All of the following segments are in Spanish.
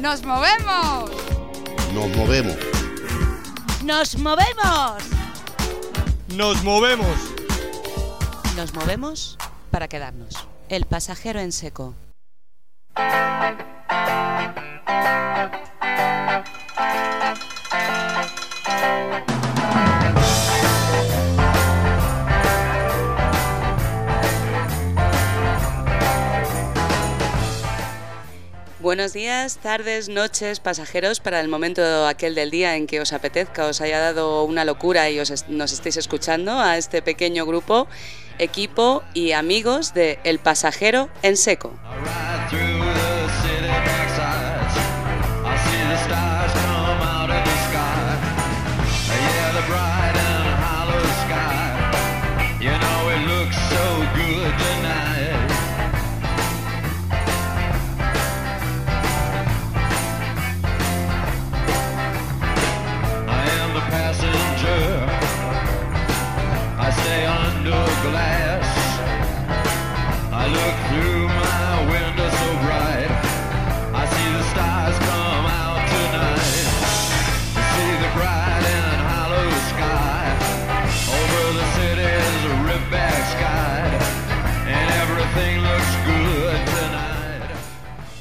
¡Nos movemos! Nos movemos. ¡Nos movemos! Nos movemos. Nos movemos para quedarnos. El pasajero en seco. Buenos días, tardes, noches, pasajeros, para el momento aquel del día en que os apetezca, os haya dado una locura y os nos estéis escuchando a este pequeño grupo, equipo y amigos de El Pasajero en Seco.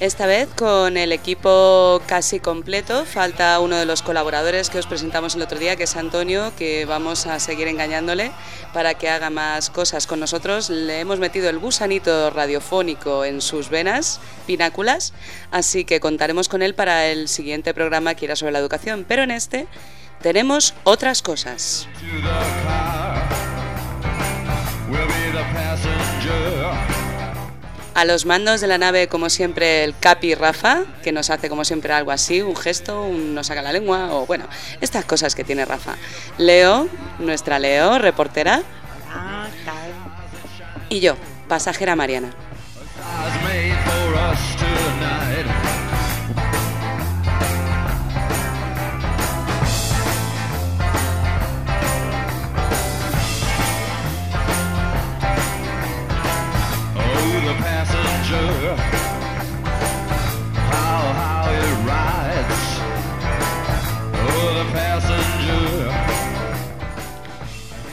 Esta vez con el equipo casi completo, falta uno de los colaboradores que os presentamos el otro día, que es Antonio, que vamos a seguir engañándole para que haga más cosas con nosotros. Le hemos metido el gusanito radiofónico en sus venas, pináculas, así que contaremos con él para el siguiente programa que irá sobre la educación, pero en este tenemos otras cosas. A los mandos de la nave, como siempre, el Capi Rafa, que nos hace como siempre algo así, un gesto, un nos saca la lengua, o bueno, estas cosas que tiene Rafa. Leo, nuestra Leo, reportera. Y yo, pasajera Mariana.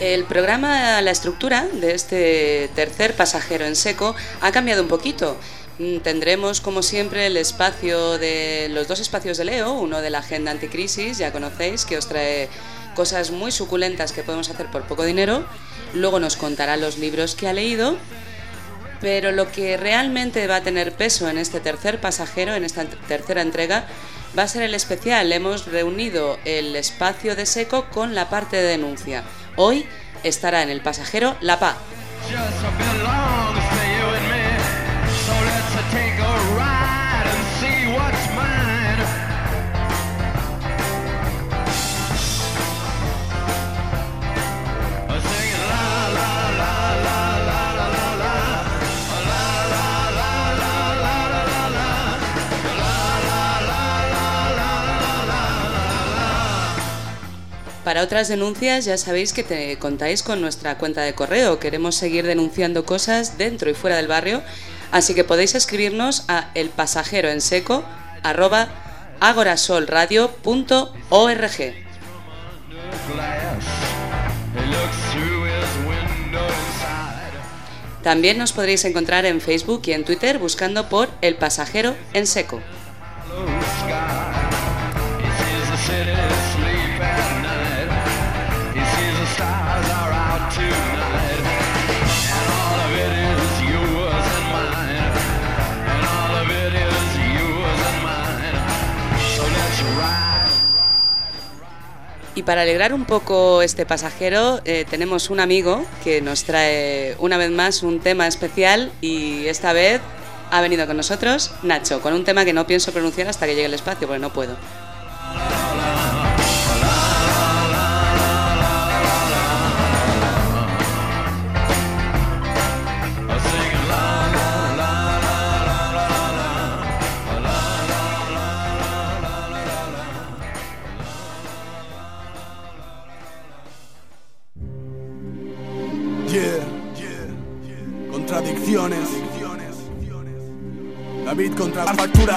El programa, la estructura de este tercer pasajero en seco ha cambiado un poquito. Mm, tendremos, como siempre, el espacio de los dos espacios de Leo, uno de la agenda anticrisis, ya conocéis, que os trae cosas muy suculentas que podemos hacer por poco dinero. Luego nos contará los libros que ha leído. Pero lo que realmente va a tener peso en este tercer pasajero, en esta tercera entrega, va a ser el especial. Hemos reunido el espacio de seco con la parte de denuncia. Hoy estará en el pasajero La Paz. Para otras denuncias ya sabéis que te contáis con nuestra cuenta de correo. Queremos seguir denunciando cosas dentro y fuera del barrio, así que podéis escribirnos a elpasajeroenseco@agorasolradio.org. También nos podréis encontrar en Facebook y en Twitter buscando por El Pasajero en Seco. Y para alegrar un poco este pasajero, eh, tenemos un amigo que nos trae una vez más un tema especial y esta vez ha venido con nosotros Nacho, con un tema que no pienso pronunciar hasta que llegue el espacio, porque no puedo.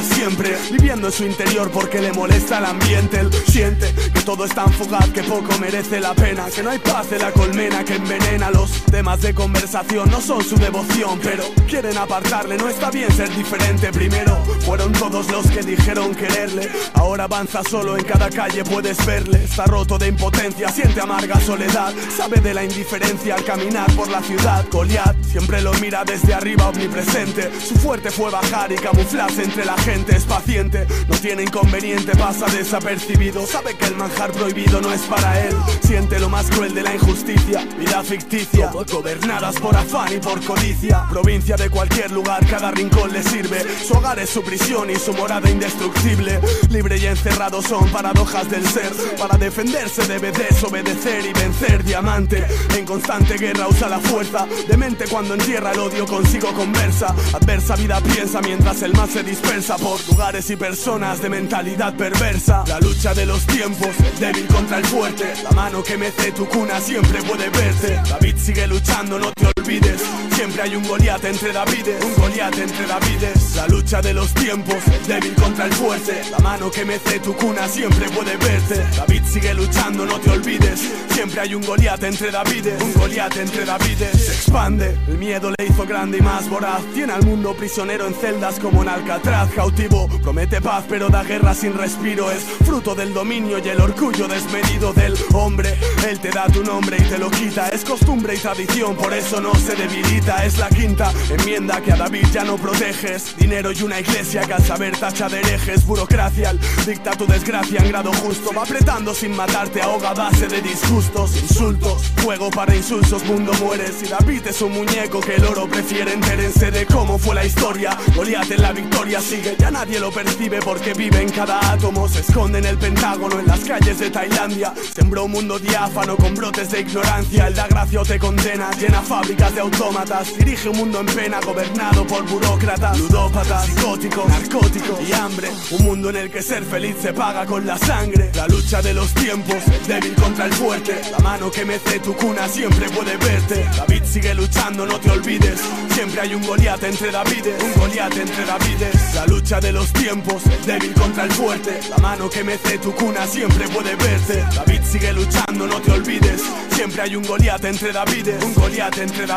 Siempre, viviendo en su interior porque le molesta el ambiente. Él siente que todo es tan fugaz que poco merece la pena, que no hay paz en la colmena que envenena los temas de conversación. No son su devoción, pero quieren apartarle. No está bien ser diferente. Primero fueron todos los que dijeron quererle. Ahora avanza solo en cada calle, puedes verle. Está roto de impotencia, siente amarga soledad. Sabe de la indiferencia al caminar por la ciudad. Goliat siempre lo mira desde arriba, omnipresente. Su fuerte fue bajar y camuflarse entre la gente. Es paciente, no tiene inconveniente, pasa desapercibido. Sabe que el manjar prohibido no es para él. Siente lo más cruel de la injusticia, vida ficticia, gobernadas por afán y por codicia. Provincia de cualquier lugar, cada rincón le sirve. Su hogar es su prisión y su morada indestructible. Libre y encerrado son paradojas del ser. Para defenderse debe desobedecer y vencer. Diamante en constante guerra usa la fuerza. Demente cuando entierra el odio consigo conversa. Adversa vida piensa mientras el más se dispersa por lugares y personas de mentalidad perversa. La lucha de los tiempos, débil contra el fuerte. La mano que mece tu cuna siempre puede verte. David sigue luchando, no te olvides. Siempre hay un Goliat entre Davides, un Goliat entre Davides. La lucha de los tiempos, débil contra el fuerte. La mano que mece tu cuna siempre puede verte. David sigue luchando, no te olvides. Siempre hay un Goliat entre Davides, un Goliat entre Davides. Se expande, el miedo le hizo grande y más voraz. Tiene al mundo prisionero en celdas como en Alcatraz. Cautivo, promete paz, pero da guerra sin respiro. Es fruto del dominio y el orgullo desmedido del hombre. Él te da tu nombre y te lo quita. Es costumbre y tradición, por eso no se debilita. Es la quinta enmienda que a David ya no proteges. Dinero y una iglesia que al saber tacha de herejes. Burocracia, dicta tu desgracia en grado justo. Va apretando sin matarte, ahoga base de disgustos, insultos. Fuego para insultos, mundo muere. Si David es un muñeco que el oro prefiere, entérense de cómo fue la historia. Goliat en la victoria sigue, ya nadie lo percibe porque vive en cada átomo. Se esconde en el pentágono, en las calles de Tailandia. Sembró un mundo diáfano con brotes de ignorancia. Él da gracia o te condena, llena fábricas de autómatas. Dirige un mundo en pena, gobernado por burócratas, ludópatas, psicótico, narcótico y hambre. Un mundo en el que ser feliz se paga con la sangre. La lucha de los tiempos, débil contra el fuerte. La mano que mece tu cuna siempre puede verte. David sigue luchando, no te olvides. Siempre hay un Goliat entre Davides, un Goliat entre Davides. La lucha de los tiempos, débil contra el fuerte. La mano que mece tu cuna siempre puede verte. David sigue luchando, no te olvides. Siempre hay un Goliat entre Davides, un Goliat entre Davides.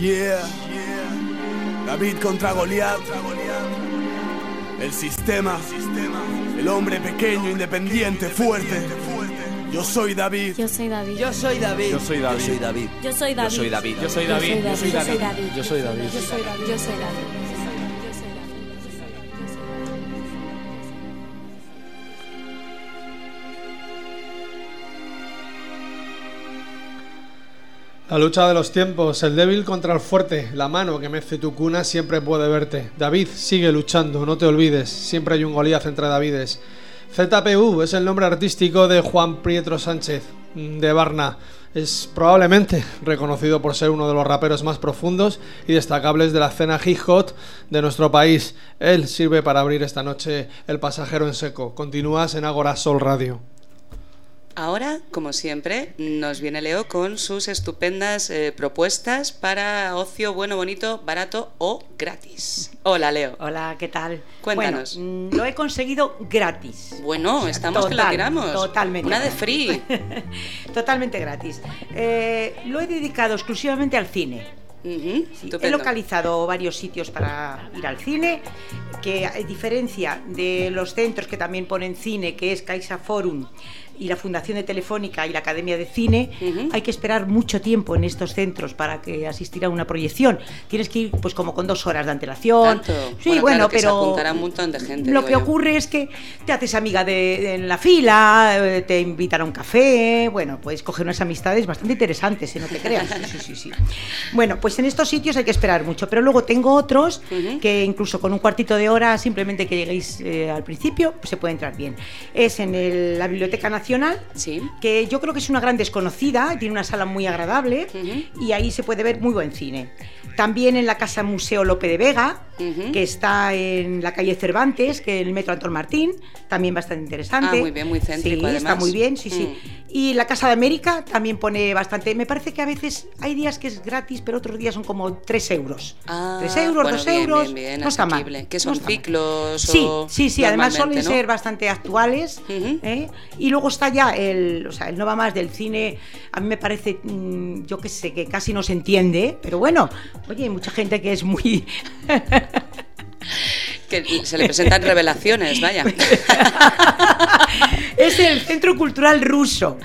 Yeah. David contra Goliat. El sistema, el hombre pequeño, independiente, fuerte. Yo soy David. Yo soy David. Yo soy David. Yo soy David. Yo soy David. Yo soy David. Yo soy David. Yo soy David. Yo soy David. Yo soy David. Yo soy David. La lucha de los tiempos, el débil contra el fuerte, la mano que mece tu cuna siempre puede verte. David, sigue luchando, no te olvides, siempre hay un Goliath entre Davides. ZPU es el nombre artístico de Juan Pietro Sánchez, de Barna. Es probablemente reconocido por ser uno de los raperos más profundos y destacables de la escena hip hop de nuestro país. Él sirve para abrir esta noche el pasajero en seco. Continúas en Agora Sol Radio. Ahora, como siempre, nos viene Leo con sus estupendas eh, propuestas para ocio bueno, bonito, barato o gratis. Hola, Leo. Hola, ¿qué tal? Cuéntanos. Bueno, mm, lo he conseguido gratis. Bueno, estamos que lo Total, tiramos. Totalmente. Una de free. Totalmente gratis. Eh, lo he dedicado exclusivamente al cine. Ujú, Sí, he localizado varios sitios para ir al cine, que a diferencia de los centros que también ponen cine, que es Caixa Forum y la Fundación de Telefónica y la Academia de Cine, Ujú. hay que esperar mucho tiempo en estos centros para que asistir a una proyección. Tienes que ir pues como con dos horas de antelación. Tanto. Sí, Bueno, bueno, claro se pero apuntará un montón de gente, Lo que yo. ocurre es que te haces amiga de, de- en la fila, eh, te invitan a un café, bueno, puedes coger unas amistades bastante interesantes, ¿eh? no te creas. Sí, sí, sí. Bueno, pues en estos sitios hay que esperar mucho, pero luego tengo otros Ujú. que incluso con un cuartito de hora, simplemente que lleguéis eh, al principio, pues se puede entrar bien. Es en el- la Biblioteca Nacional, Sí. que yo creo que es una gran desconocida, tiene una sala muy agradable y ahí se puede ver muy buen cine. También en la Casa Museo Lope de Vega, Que está en la calle Cervantes, que es el metro Antón Martín, también bastante interesante. Ah, muy bien, muy céntrico, Sí, está muy bien, sí, sí. Mm. Y la Casa de América también pone bastante. Me parece que a veces hay días que es gratis, pero otros días son como 3 euros. Ah, 3 euros, bueno, 2 bien, euros. bien, bien, no está mal. asequible. ¿Qué no son mal. ciclos Sí, o sí, sí. Además suelen no? ser bastante actuales. ¿eh? Y luego está ya el, o sea, el no va más del cine. A mí me parece, mm, yo qué sé, que casi no se entiende. Pero bueno, oye, hay mucha gente que es muy. Que se le presentan revelaciones, vaya. es el Centro Cultural Ruso.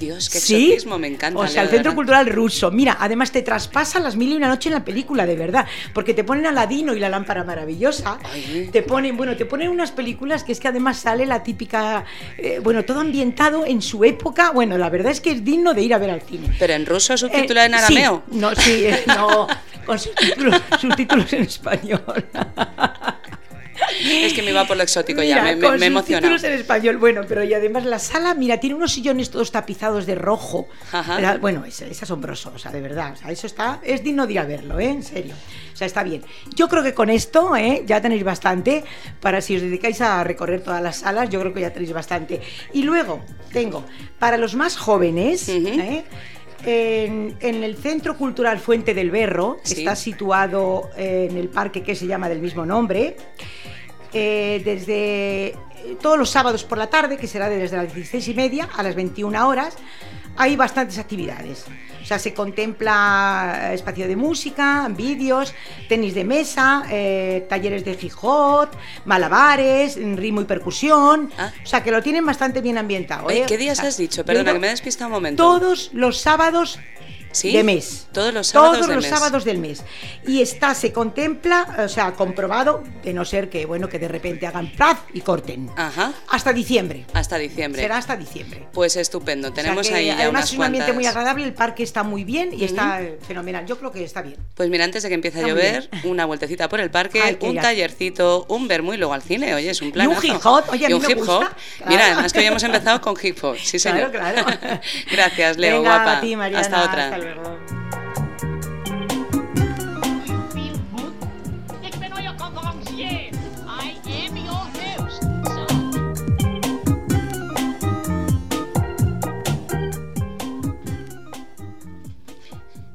Dios, qué ¿Sí? exotismo, me encanta. O sea, el Centro. Cultural Ruso. Mira, además te traspasan las mil y una noche en la película, de verdad. Porque te ponen Aladino y la lámpara maravillosa. Ay. Te ponen, bueno, te ponen unas películas que es que además sale la típica. eh, bueno, todo ambientado en su época. Bueno, la verdad es que es digno de ir a ver al cine. Pero en ruso subtitulado en Eh, arameo. Sí, no, sí, eh, no, con subtítulos, subtítulos en español. Es que me iba por lo exótico ya, Mira, me, me, con me emociona. en español, bueno, pero y además la sala, mira, tiene unos sillones todos tapizados de rojo. Ajá. Bueno, es, es asombroso, o sea, de verdad, o sea, eso está, es digno de ir a verlo, ¿eh? En serio. O sea, está bien. Yo creo que con esto, ¿eh? Ya tenéis bastante para si os dedicáis a recorrer todas las salas, yo creo que ya tenéis bastante. Y luego tengo, para los más jóvenes. ¿eh? En, en el Centro Cultural Fuente del Berro, que Sí. está situado eh, en el parque que se llama del mismo nombre, eh, desde eh, todos los sábados por la tarde, que será desde las 16 y media a las 21 horas, hay bastantes actividades. O sea, se contempla eh, espacio de música, vídeos, tenis de mesa, eh, talleres de hop, malabares, ritmo y percusión. Ah. O sea, que lo tienen bastante bien ambientado. ¿eh? ¿qué días O sea, has dicho? Perdona, que me he despistado un momento. Todos los sábados ¿Sí? de mes. Todos los sábados Todos del los mes. sábados del mes. Y está, se contempla, o sea, comprobado, de no ser que, bueno, que de repente hagan plaz y corten. Ajá. Hasta diciembre. Hasta diciembre. Será hasta diciembre. Pues estupendo. O sea Tenemos ahí ya además unas es un ambiente muy agradable, el parque está muy bien y está eh, fenomenal. Yo creo que está bien. Pues mira, antes de que empiece a Está llover, una vueltecita por el parque, un tallercito, un vermú y luego al cine. Oye, es un plan. un hip hop. Oye, a y un me hip gusta. hop. Claro. Mira, además que hoy hemos empezado con hip hop. Sí, señor. Claro, claro. Gracias, Leo, Venga, guapa. a ti, Mariana, Hasta otra. Hasta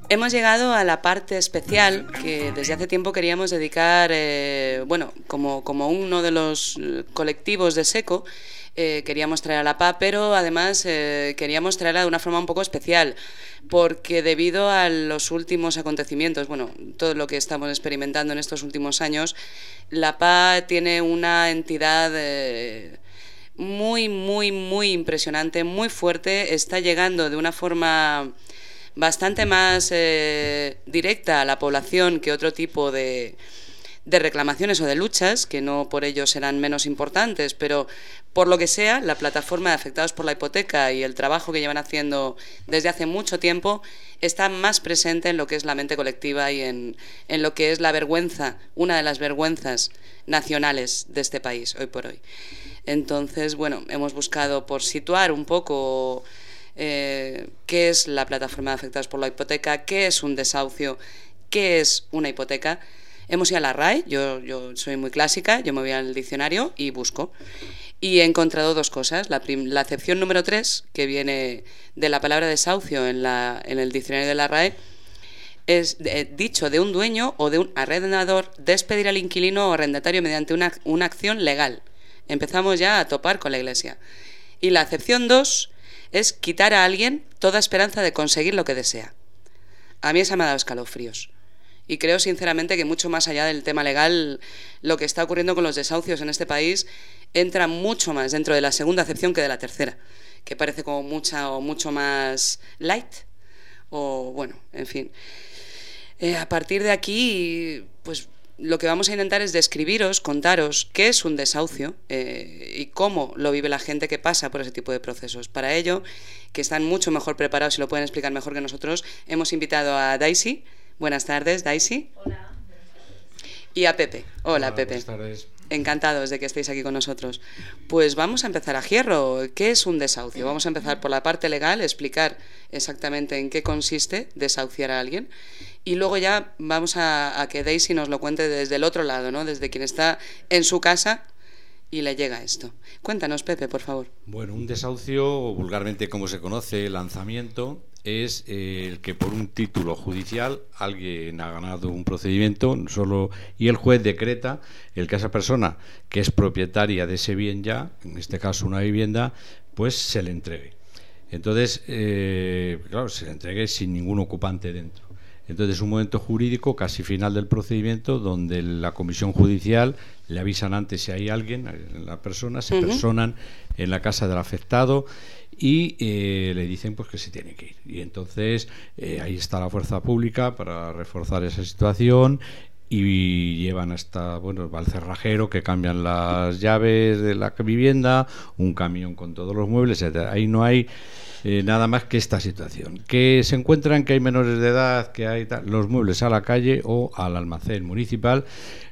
Hemos llegado a la parte especial que desde hace tiempo queríamos dedicar, eh, bueno, como, como uno de los eh, colectivos de SECO, eh, queríamos traer a la PA, pero además eh, queríamos traerla de una forma un poco especial, porque debido a los últimos acontecimientos, bueno, todo lo que estamos experimentando en estos últimos años, la PA tiene una entidad... eh, muy, muy, muy impresionante, muy fuerte, está llegando de una forma bastante más eh, directa a la población que otro tipo de, de reclamaciones o de luchas, que no por ello serán menos importantes, pero por lo que sea, la plataforma de afectados por la hipoteca y el trabajo que llevan haciendo desde hace mucho tiempo está más presente en lo que es la mente colectiva y en, en lo que es la vergüenza, una de las vergüenzas nacionales de este país hoy por hoy. Entonces, bueno, hemos buscado por situar un poco eh, qué es la plataforma de afectados por la hipoteca, qué es un desahucio, qué es una hipoteca. Hemos ido a la RAE, yo, soy muy clásica, yo me voy al diccionario y busco. Y he encontrado dos cosas. La, acepción número tres, que viene de la palabra desahucio en, la, en el diccionario de la RAE, es eh, dicho de un dueño o de un arrendador despedir al inquilino o arrendatario mediante una, acción legal. Empezamos ya a topar con la Iglesia. Y la acepción 2 es quitar a alguien toda esperanza de conseguir lo que desea. A mí esa me ha dado escalofríos. Y creo sinceramente que mucho más allá del tema legal, lo que está ocurriendo con los desahucios en este país entra mucho más dentro de la segunda acepción que de la tercera, que parece como mucha o mucho más light. O bueno, en fin. Eh, a partir de aquí, pues lo que vamos a intentar es describiros, contaros qué es un desahucio eh, y cómo lo vive la gente que pasa por ese tipo de procesos. Para ello, que están mucho mejor preparados y lo pueden explicar mejor que nosotros, hemos invitado a Daisy. Buenas tardes, Daisy. Hola. Y a Pepe. Hola, Pepe. Buenas tardes. Encantados de que estéis aquí con nosotros. Pues vamos a empezar a hierro. ¿Qué es un desahucio? Vamos a empezar por la parte legal, explicar exactamente en qué consiste desahuciar a alguien. Y luego ya vamos a, a que Daisy nos lo cuente desde el otro lado, ¿no? Desde quien está en su casa y le llega esto. Cuéntanos, Pepe, por favor. Bueno, un desahucio, vulgarmente como se conoce, lanzamiento, es eh, el que por un título judicial alguien ha ganado un procedimiento solo y el juez decreta el que esa persona que es propietaria de ese bien ya, en este caso una vivienda, pues se le entregue. Entonces, eh, claro, se le entregue sin ningún ocupante dentro. Entonces es un momento jurídico casi final del procedimiento donde la comisión judicial le avisan antes si hay alguien, eh, la persona, se personan en la casa del afectado y eh, le dicen pues que se tiene que ir. Y entonces eh, ahí está la fuerza pública para reforzar esa situación y llevan hasta, bueno, va el cerrajero que cambian las llaves de la vivienda, un camión con todos los muebles, etcétera. Ahí no hay eh, nada más que esta situación. Que se encuentran que hay menores de edad, que hay tal, los muebles a la calle o al almacén municipal.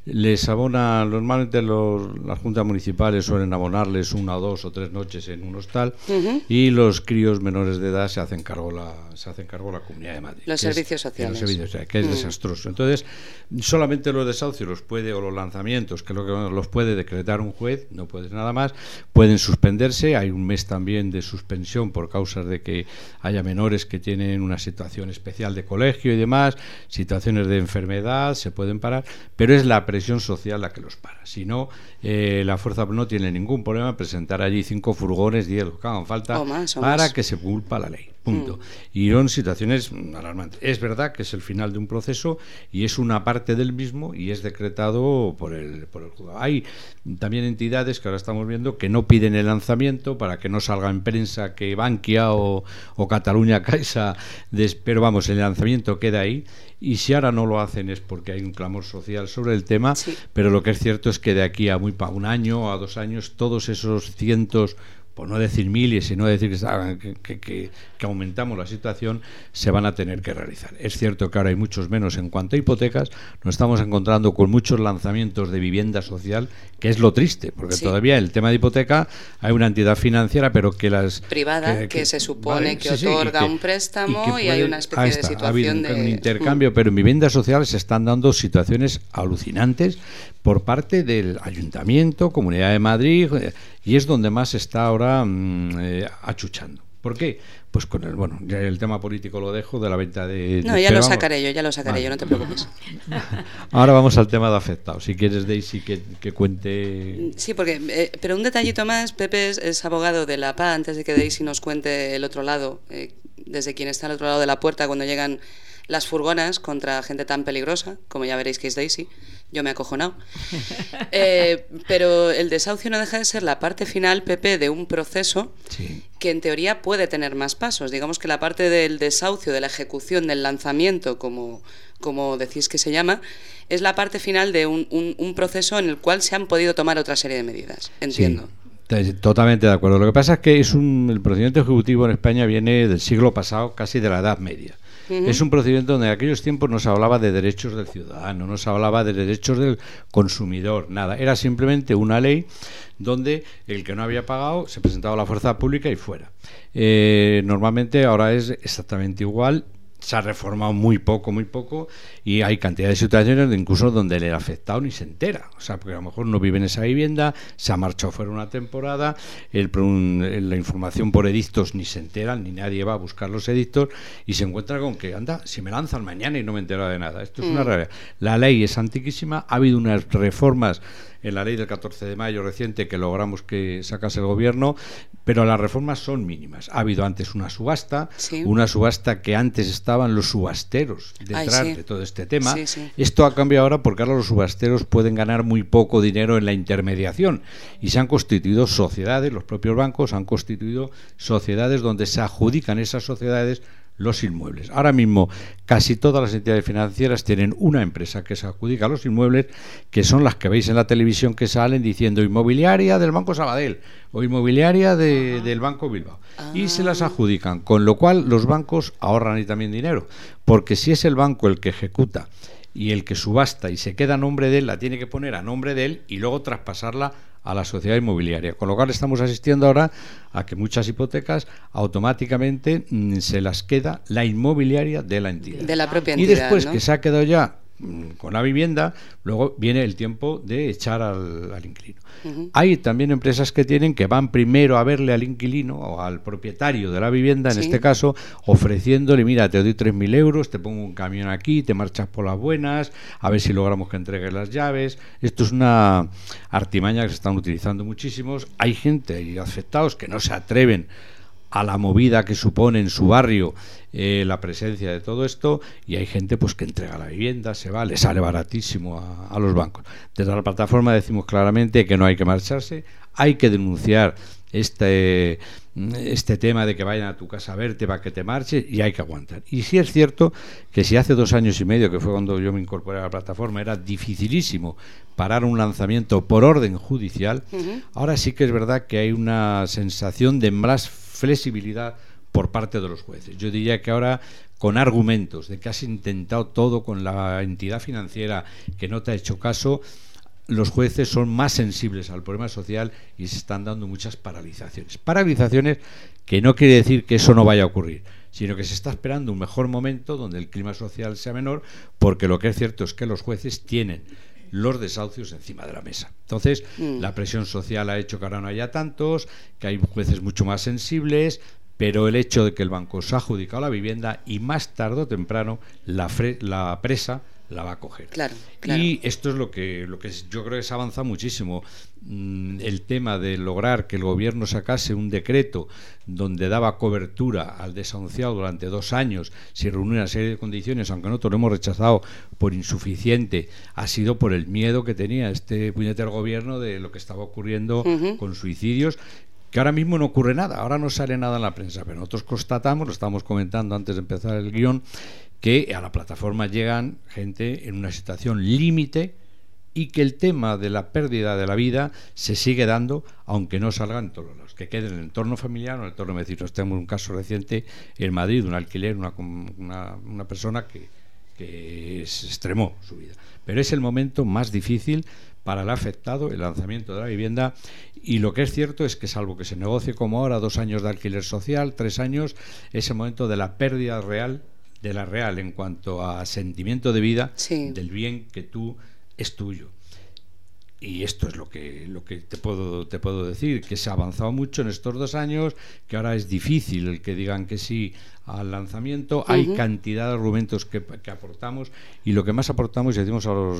Les abona, normalmente los, las juntas municipales suelen abonarles una o dos o tres noches en un hostal y los críos menores de edad se hacen cargo la, se hacen cargo la Comunidad de Madrid. Los es- servicios sociales. los servicios sociales, que es Mm. desastroso. Entonces, solamente los desahucios los puede, o los lanzamientos, que es lo que los puede decretar un juez, no puedes nada más, pueden suspenderse, hay un mes también de suspensión por causas de que haya menores que tienen una situación especial de colegio y demás, situaciones de enfermedad, se pueden parar, pero es la presión social la que los para. Si no, eh, la fuerza no tiene ningún problema en presentar allí cinco furgones, diez, que hagan falta, O más, o para más. que se culpa la ley. Punto. Mm. Y son situaciones alarmantes. Es verdad que es el final de un proceso y es una parte del mismo y es decretado por el, por el juzgado. Hay también entidades que ahora estamos viendo que no piden el lanzamiento para que no salga en prensa que Bankia o, o Cataluña Caixa, des- pero vamos, el lanzamiento queda ahí. Y si ahora no lo hacen es porque hay un clamor social sobre el tema, Sí. pero lo que es cierto es que de aquí a muy pa- un año a dos años, todos esos cientos, por no decir miles, sino decir que, está- que, que- que- que aumentamos la situación, se van a tener que realizar. Es cierto que ahora hay muchos menos en cuanto a hipotecas, nos estamos encontrando con muchos lanzamientos de vivienda social, que es lo triste, porque Sí. todavía el tema de hipoteca hay una entidad financiera, pero que las... Privada, que se supone que sí, otorga un préstamo y hay una especie de situación ha un, de- un intercambio, pero en vivienda social se están dando situaciones alucinantes por parte del Ayuntamiento, Comunidad de Madrid, eh, y es donde más está ahora mm, eh, achuchando. ¿Por qué? Pues con el, bueno, ya el tema político lo dejo de la venta de... No, ya lo vamos, sacaré yo, ya lo sacaré Vale. yo, no te preocupes. Ahora vamos al tema de afectados. Si quieres, Daisy, que, que cuente... Sí, porque, eh, pero un detallito más, Pepe es, es abogado de la PA, antes de que Daisy nos cuente el otro lado, eh, desde quien está al otro lado de la puerta cuando llegan las furgonas contra gente tan peligrosa, como ya veréis que es Daisy, yo me he acojonado. Eh, pero el desahucio no deja de ser la parte final, Pepe, de un proceso Sí. que en teoría puede tener más pasos. Digamos que la parte del desahucio, de la ejecución, del lanzamiento, como, como decís que se llama, es la parte final de un, un- un proceso en el cual se han podido tomar otra serie de medidas. Entiendo. Sí, totalmente de acuerdo. Lo que pasa es que es un, el procedimiento ejecutivo en España viene del siglo pasado, casi de la Edad Media. Es un procedimiento donde en aquellos tiempos no se hablaba de derechos del ciudadano, no se hablaba de derechos del consumidor, nada. Era simplemente una ley donde el que no había pagado se presentaba a la fuerza pública y fuera. Eh, normalmente ahora es exactamente igual se ha reformado muy poco, muy poco, y hay cantidad de situaciones de incluso donde el afectado ni se entera. O sea, porque a lo mejor no vive en esa vivienda, se ha marchado fuera una temporada, el, la información por edictos ni se entera, ni nadie va a buscar los edictos, y se encuentra con que, anda, si me lanzan mañana y no me entero de nada. Esto es una Mm. realidad. La ley es antiquísima, ha habido unas reformas en la ley del 14 de mayo reciente que logramos que sacase el gobierno, pero las reformas son mínimas. Ha habido antes una subasta, Sí. una subasta que antes estaban los subasteros detrás Ay, sí. de todo este tema. Sí. Esto ha cambiado ahora porque ahora los subasteros pueden ganar muy poco dinero en la intermediación y se han constituido sociedades, los propios bancos han constituido sociedades donde se adjudican esas sociedades los inmuebles. Ahora mismo casi todas las entidades financieras tienen una empresa que se adjudica los inmuebles, que son las que veis en la televisión que salen diciendo inmobiliaria del Banco Sabadell o inmobiliaria de- del Banco Bilbao. Y se las adjudican, con lo cual los bancos ahorran ahí también dinero, porque si es el banco el que ejecuta y el que subasta y se queda a nombre de él la tiene que poner a nombre de él y luego traspasarla a la sociedad inmobiliaria. Con lo cual estamos asistiendo ahora a que muchas hipotecas automáticamente mm, se las queda la inmobiliaria de la entidad. De la propia y entidad. después ¿no? que se ha quedado ya con la vivienda, luego viene el tiempo de echar al, al inquilino. Hay también empresas que tienen que van primero a verle al inquilino o al propietario de la vivienda, en Sí. este caso, ofreciéndole, mira, te doy 3.000 euros, te pongo un camión aquí, te marchas por las buenas, a ver si logramos que entregues las llaves. Esto es una artimaña que se están utilizando muchísimos. Hay gente y afectados que no se atreven a la movida que supone en su barrio eh, la presencia de todo esto y hay gente pues que entrega la vivienda, se va, le sale baratísimo a, a los bancos. Desde la plataforma decimos claramente que no hay que marcharse, hay que denunciar este, este tema de que vayan a tu casa a verte para que te marches y hay que aguantar. Y sí es cierto que si hace dos años y medio, que fue cuando yo me incorporé a la plataforma, era dificilísimo parar un lanzamiento por orden judicial, ahora sí que es verdad que hay una sensación de más flexibilidad por parte de los jueces. Yo diría que ahora con argumentos de que has intentado todo con la entidad financiera que no te ha hecho caso, los jueces son más sensibles al problema social y se están dando muchas paralizaciones. Paralizaciones que no quiere decir que eso no vaya a ocurrir, sino que se está esperando un mejor momento donde el clima social sea menor, porque lo que es cierto es que los jueces tienen los desahucios encima de la mesa. Entonces, Mm. la presión social ha hecho que ahora no haya tantos, que hay jueces mucho más sensibles, pero el hecho de que el banco se ha adjudicado la vivienda y más tarde o temprano la, la presa la va a coger. Claro, claro. Y esto es lo que, lo que yo creo que se avanza muchísimo. Mm, El tema de lograr que el gobierno sacase un decreto donde daba cobertura al desahuciado durante dos años, si reunía una serie de condiciones, aunque nosotros lo hemos rechazado por insuficiente, ha sido por el miedo que tenía este puñetero gobierno de lo que estaba ocurriendo con suicidios que ahora mismo no ocurre nada, ahora no sale nada en la prensa, pero nosotros constatamos, lo estábamos comentando antes de empezar el guion, que a la plataforma llegan gente en una situación límite y que el tema de la pérdida de la vida se sigue dando, aunque no salgan todos los que queden en el entorno familiar o en el entorno vecino. Tenemos un caso reciente en Madrid, un alquiler, una, una, una persona que, que se extremó su vida. Pero es el momento más difícil para el afectado, el lanzamiento de la vivienda, y lo que es cierto es que salvo que se negocie como ahora dos años de alquiler social, tres años, es el momento de la pérdida real, de la real en cuanto a sentimiento de vida, Sí. del bien que tú es tuyo. Y esto es lo que, lo que te, puedo, te puedo decir, que se ha avanzado mucho en estos dos años, que ahora es difícil el que digan que sí al lanzamiento. Hay cantidad de argumentos que, que aportamos y lo que más aportamos y decimos a los,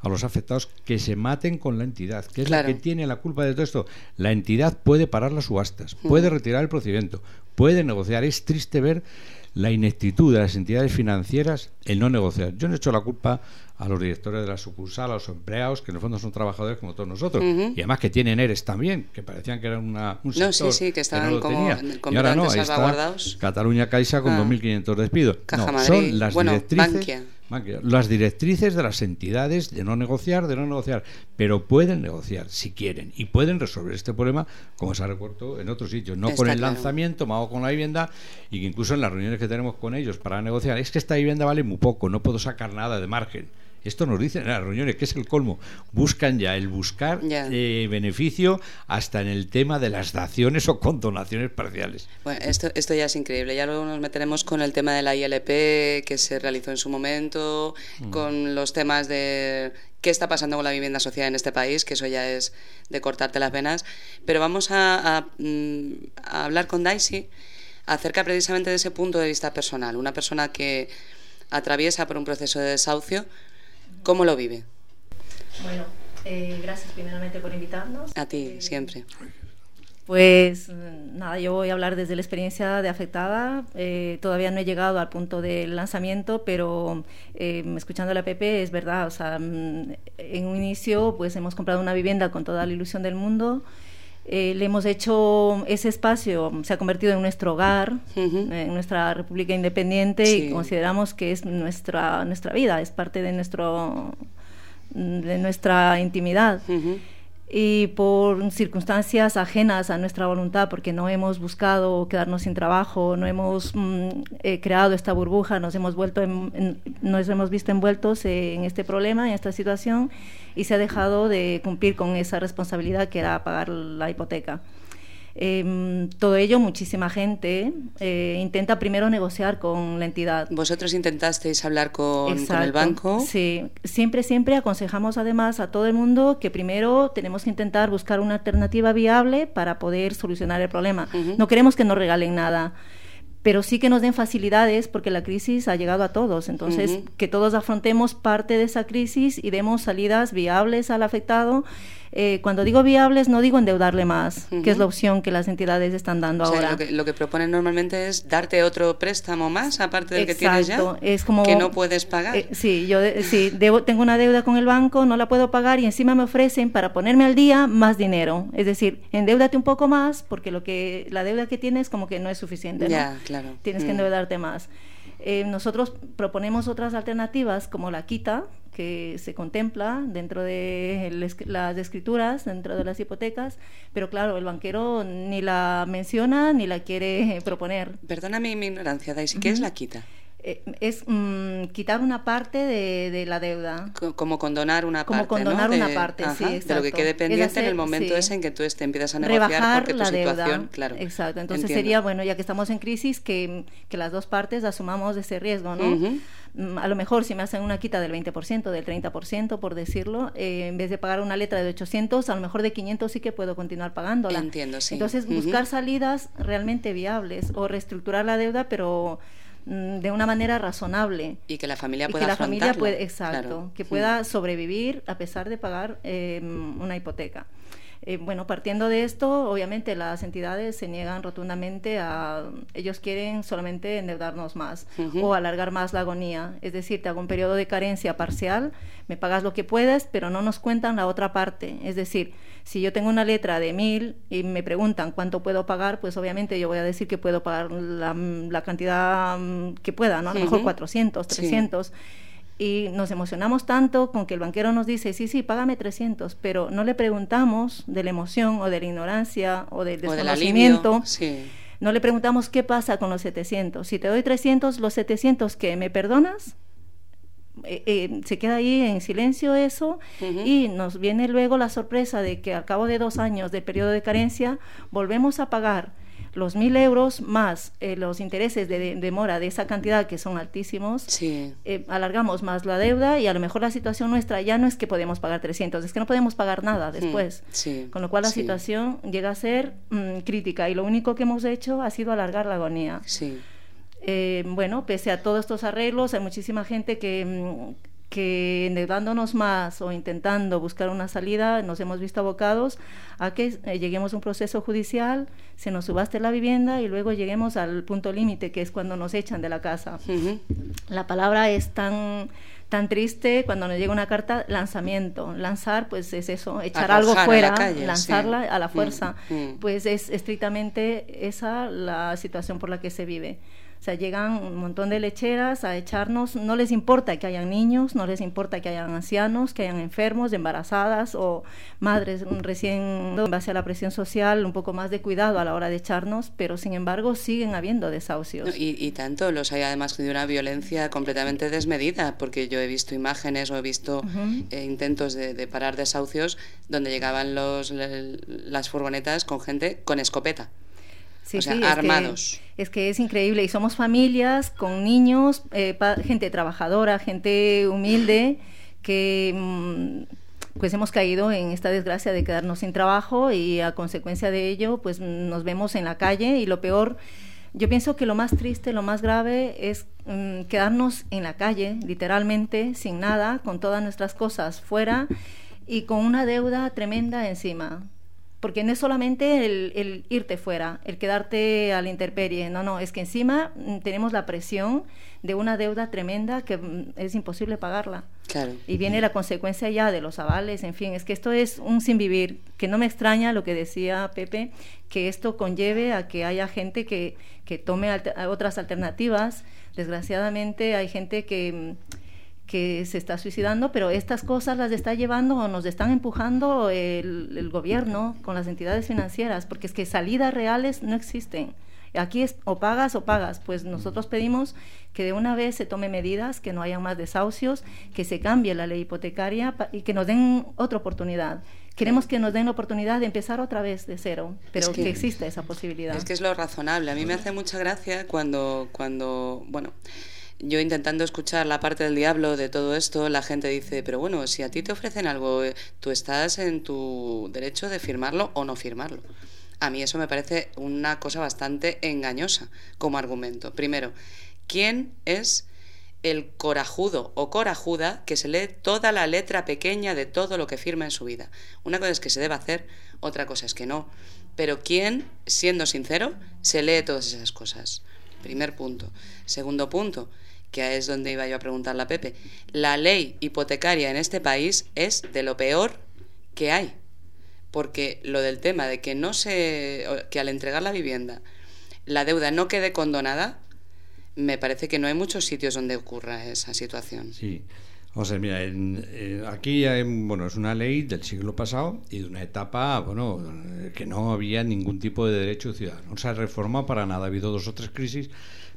a los afectados que se maten con la entidad, que es Claro. la que tiene la culpa de todo esto. La entidad puede parar las subastas, puede retirar el procedimiento, puede negociar. Es triste ver la ineptitud de las entidades financieras el no negociar. Yo no he hecho la culpa a los directores de la sucursal, a los empleados, que en el fondo son trabajadores como todos nosotros, y además que tienen ERES también, que parecían que eran una, un No, sí, sector sí, que estaban no lo como tenía. y ahora no, ahí está salvaguardados. Cataluña Caixa con Ah. 2.500 despidos. Caja no, Madrid. son las Bueno, directrices, Bankia. Las directrices de las entidades de no negociar, de no negociar, pero pueden negociar si quieren y pueden resolver este problema como se ha recuerto en otros sitios, no Está con el claro. lanzamiento, más con la vivienda y que incluso en las reuniones que tenemos con ellos para negociar, es que esta vivienda vale muy poco, no puedo sacar nada de margen. Esto nos dicen en las reuniones, que es el colmo. Buscan ya el buscar eh, beneficio hasta en el tema de las daciones o condonaciones parciales. Bueno, esto, esto ya es increíble. Ya luego nos meteremos con el tema de la ILP que se realizó en su momento, Mm. con los temas de qué está pasando con la vivienda social en este país, que eso ya es de cortarte las venas. Pero vamos a, a, mm, a hablar con Daisy acerca precisamente de ese punto de vista personal. Una persona que atraviesa por un proceso de desahucio, ¿cómo lo vive? Bueno, eh, gracias primeramente por invitarnos. A ti, siempre. Pues mm, nada, yo voy a hablar desde la experiencia de afectada. Eh, todavía no he llegado al punto del lanzamiento, pero eh, escuchando la PP es verdad. O sea, mm, en un inicio, pues hemos comprado una vivienda con toda la ilusión del mundo. Eh, le hemos hecho ese espacio, se ha convertido en nuestro hogar, Ujú. en nuestra república independiente Sí. y consideramos que es nuestra nuestra vida, es parte de nuestro de nuestra intimidad. Y por circunstancias ajenas a nuestra voluntad, porque no hemos buscado quedarnos sin trabajo, no hemos mm, eh, creado esta burbuja, nos hemos, vuelto nos hemos visto envueltos en este problema, en esta situación, y se ha dejado de cumplir con esa responsabilidad que era pagar la hipoteca. Em, todo ello, muchísima gente eh, intenta primero negociar con la entidad. Vosotros intentasteis hablar con, con el banco. Sí, siempre, siempre aconsejamos además a todo el mundo que primero tenemos que intentar buscar una alternativa viable para poder solucionar el problema. No queremos que nos regalen nada. Pero sí que nos den facilidades porque la crisis ha llegado a todos. Entonces, Ujú. que todos afrontemos parte de esa crisis y demos salidas viables al afectado. Eh, cuando digo viables, no digo endeudarle más, que es la opción que las entidades están dando O sea, ahora. lo que, lo que proponen normalmente es darte otro préstamo más, aparte del que tienes ya, Exacto, es como que no puedes pagar. Eh, sí, yo de- sí, debo, tengo una deuda con el banco, no la puedo pagar y encima me ofrecen para ponerme al día más dinero. Es decir, endeudate un poco más porque lo que la deuda que tienes como que no es suficiente. ¿no? Ya, claro. Tienes que Mm. endeudarte más. Eh, nosotros proponemos otras alternativas como la quita, que se contempla dentro de el las escrituras, dentro de las hipotecas, pero claro, el banquero ni la menciona ni la quiere proponer. Perdona mi, ignorancia, Daisy, ¿qué es Ujú. la quita? Eh, es mm, quitar una parte de, de la deuda. Co- Como condonar una Como parte, ¿no? condonar de, una parte, sí, ajá, De lo que exacto. quede Es pendiente en el hacer- momento sí. ese en que tú te empiezas a negociar rebajar porque tu la situación, deuda. claro. Exacto. Entonces entiendo. sería, bueno, ya que estamos en crisis, que, que las dos partes asumamos ese riesgo, ¿no? Ujú. Mm, A lo mejor si me hacen una quita del 20%, del 30%, por decirlo, eh, en vez de pagar una letra de 800, a lo mejor de 500 sí que puedo continuar pagándola. Entiendo, sí. Entonces, buscar salidas realmente viables o reestructurar la deuda, pero mm, de una manera razonable Y que la familia y pueda que la familia puede, exacto, claro. que Mm. pueda sobrevivir a pesar de pagar eh, una hipoteca. Eh, bueno, partiendo de esto, obviamente las entidades se niegan rotundamente a, ellos quieren solamente endeudarnos más o alargar más la agonía, es decir, te hago un periodo de carencia parcial, me pagas lo que puedes, pero no nos cuentan la otra parte, es decir, si yo tengo una letra de mil y me preguntan cuánto puedo pagar, pues obviamente yo voy a decir que puedo pagar la, la cantidad mm, que pueda, ¿no? A lo mejor Ujú. 400, Sí. 300. Y nos emocionamos tanto con que el banquero nos dice, sí, sí, págame 300, pero no le preguntamos de la emoción o de la ignorancia o del O del desconocimiento. alivio, sí. No le preguntamos qué pasa con los 700. Si te doy 300, los 700 que me perdonas, Eh, eh, se queda ahí en silencio eso y nos viene luego la sorpresa de que al cabo de dos años del periodo de carencia volvemos a pagar los mil euros más eh, los intereses de, de demora de esa cantidad que son altísimos, Sí. eh, alargamos más la deuda y a lo mejor la situación nuestra ya no es que podemos pagar 300, es que no podemos pagar nada después. Mm, sí, Con lo cual la situación llega a ser mm, crítica y lo único que hemos hecho ha sido alargar la agonía. Eh, bueno, pese a todos estos arreglos, hay muchísima gente que, mm, que endeudándonos más o intentando buscar una salida, nos hemos visto abocados a que eh, lleguemos a un proceso judicial, se nos subaste la vivienda y luego lleguemos al punto límite, que es cuando nos echan de la casa. La palabra es tan tan triste cuando nos llega una carta lanzamiento lanzar pues es eso echar Arrojar algo a la fuera sí. lanzarla a la Mm, fuerza mm. pues es estrictamente esa la situación por la que se vive o sea, llegan un montón de lecheras a echarnos, no les importa que hayan niños, no les importa que hayan ancianos, que hayan enfermos, embarazadas o madres recién en base a la presión social, un poco más de cuidado a la hora de echarnos, pero sin embargo siguen habiendo desahucios. No, y, y tanto, los hay además de una violencia completamente desmedida, porque yo he visto imágenes o he visto eh, intentos de, de parar desahucios donde llegaban los, las furgonetas con gente con escopeta. Sí, o sea, sí, es que- armados. Es que, es increíble y somos familias con niños, eh, pa- gente trabajadora, gente humilde que mm, pues hemos caído en esta desgracia de quedarnos sin trabajo y a consecuencia de ello pues nos vemos en la calle y lo peor yo pienso que lo más triste, lo más grave es mm, quedarnos en la calle, literalmente, sin nada, con todas nuestras cosas fuera y con una deuda tremenda encima. Porque no es solamente el, el irte fuera, el quedarte a la intemperie, no, no, es que encima mm, tenemos la presión de una deuda tremenda que mm, es imposible pagarla. Claro. Y viene la consecuencia ya de los avales, en fin, es que esto es un sin vivir, que no me extraña lo que decía Pepe, que esto conlleve a que haya gente que, que tome alter- otras alternativas. Desgraciadamente hay gente que, que se está suicidando, pero estas cosas las está llevando o nos están empujando el, el gobierno con las entidades financieras, porque es que salidas reales no existen. Aquí es o pagas o pagas. Pues nosotros pedimos que de una vez se tome medidas, que no haya más desahucios, que se cambie la ley hipotecaria y que nos den otra oportunidad. Queremos que nos den la oportunidad de empezar otra vez de cero, pero Es que- que, exista esa posibilidad. Es que es lo razonable. A mí me hace mucha gracia cuando, cuando, bueno, yo intentando escuchar la parte del diablo de todo esto, la gente dice, pero bueno, si a ti te ofrecen algo, eh, tú estás en tu derecho de firmarlo o no firmarlo. A mí eso me parece una cosa bastante engañosa como argumento. Primero, ¿quién es el corajudo o corajuda que se lee toda la letra pequeña de todo lo que firma en su vida? Una cosa es que se debe hacer, otra cosa es que no. Pero ¿quién, siendo sincero, se lee todas esas cosas? Primer punto. Segundo punto, que es donde iba yo a preguntarle a Pepe. La ley hipotecaria en este país es de lo peor que hay. Porque lo del tema de que no se. o que al entregar la vivienda la deuda no quede condonada, me parece que no hay muchos sitios donde ocurra esa situación. Sí. Vamos a ver, mira, eh, aquí bueno, es una ley del siglo pasado y de una etapa, bueno, que no había ningún tipo de derecho ciudadano. No se ha reformado para nada. Ha habido dos o tres crisis,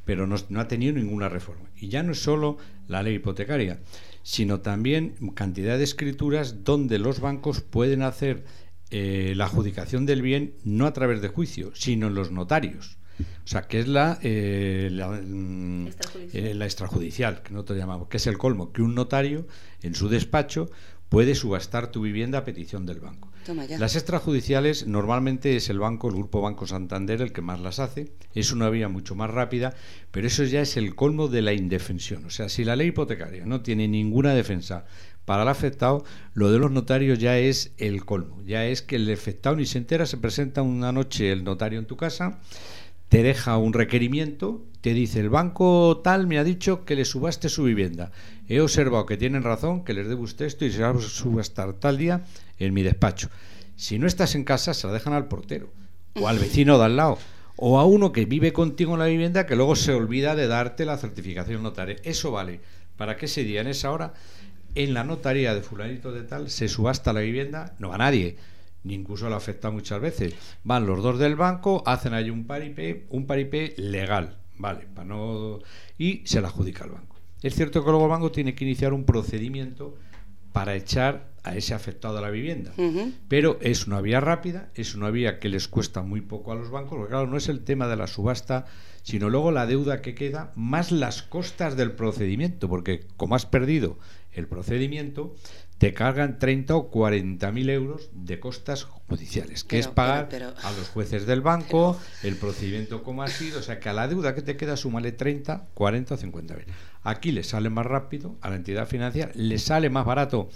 pero no, no ha tenido ninguna reforma. Y ya no es solo la ley hipotecaria, sino también cantidad de escrituras donde los bancos pueden hacer eh, la adjudicación del bien no a través de juicio, sino en los notarios. O sea, que es la, eh, la, mm, Extrajudicial. eh, la extrajudicial, que nosotros llamamos, que es el colmo, que un notario en su despacho puede subastar tu vivienda a petición del banco. Las extrajudiciales normalmente es el banco, el Grupo Banco Santander, el que más las hace. Es una vía mucho más rápida, pero eso ya es el colmo de la indefensión. O sea, si la ley hipotecaria no tiene ninguna defensa para el afectado, lo de los notarios ya es el colmo. Ya es que el afectado ni se entera, se presenta una noche el notario en tu casa, te deja un requerimiento, te dice el banco tal me ha dicho que le subaste su vivienda. He observado que tienen razón, que les debo usted esto y se va a subastar tal día en mi despacho. Si no estás en casa, se la dejan al portero o al vecino de al lado o a uno que vive contigo en la vivienda que luego se olvida de darte la certificación notaria. Eso vale para que ese día, en esa hora, en la notaría de fulanito de tal, se subasta la vivienda, no va nadie ni incluso le afecta muchas veces. Van los dos del banco, hacen ahí un paripé, un paripé legal, vale, para no y se la adjudica al banco. Es cierto que luego el banco tiene que iniciar un procedimiento para echar a ese afectado de la vivienda. Pero es una vía rápida, es una vía que les cuesta muy poco a los bancos, porque claro, no es el tema de la subasta, sino luego la deuda que queda, más las costas del procedimiento, porque como has perdido el procedimiento, te cargan 30 o 40 mil euros de costas judiciales, que Pero- es pagar pero- pero- a los jueces del banco, el procedimiento como ha sido, o sea que a la deuda que te queda súmale 30, 40 o 50 mil. Aquí le sale más rápido, a la entidad financiera le sale más barato,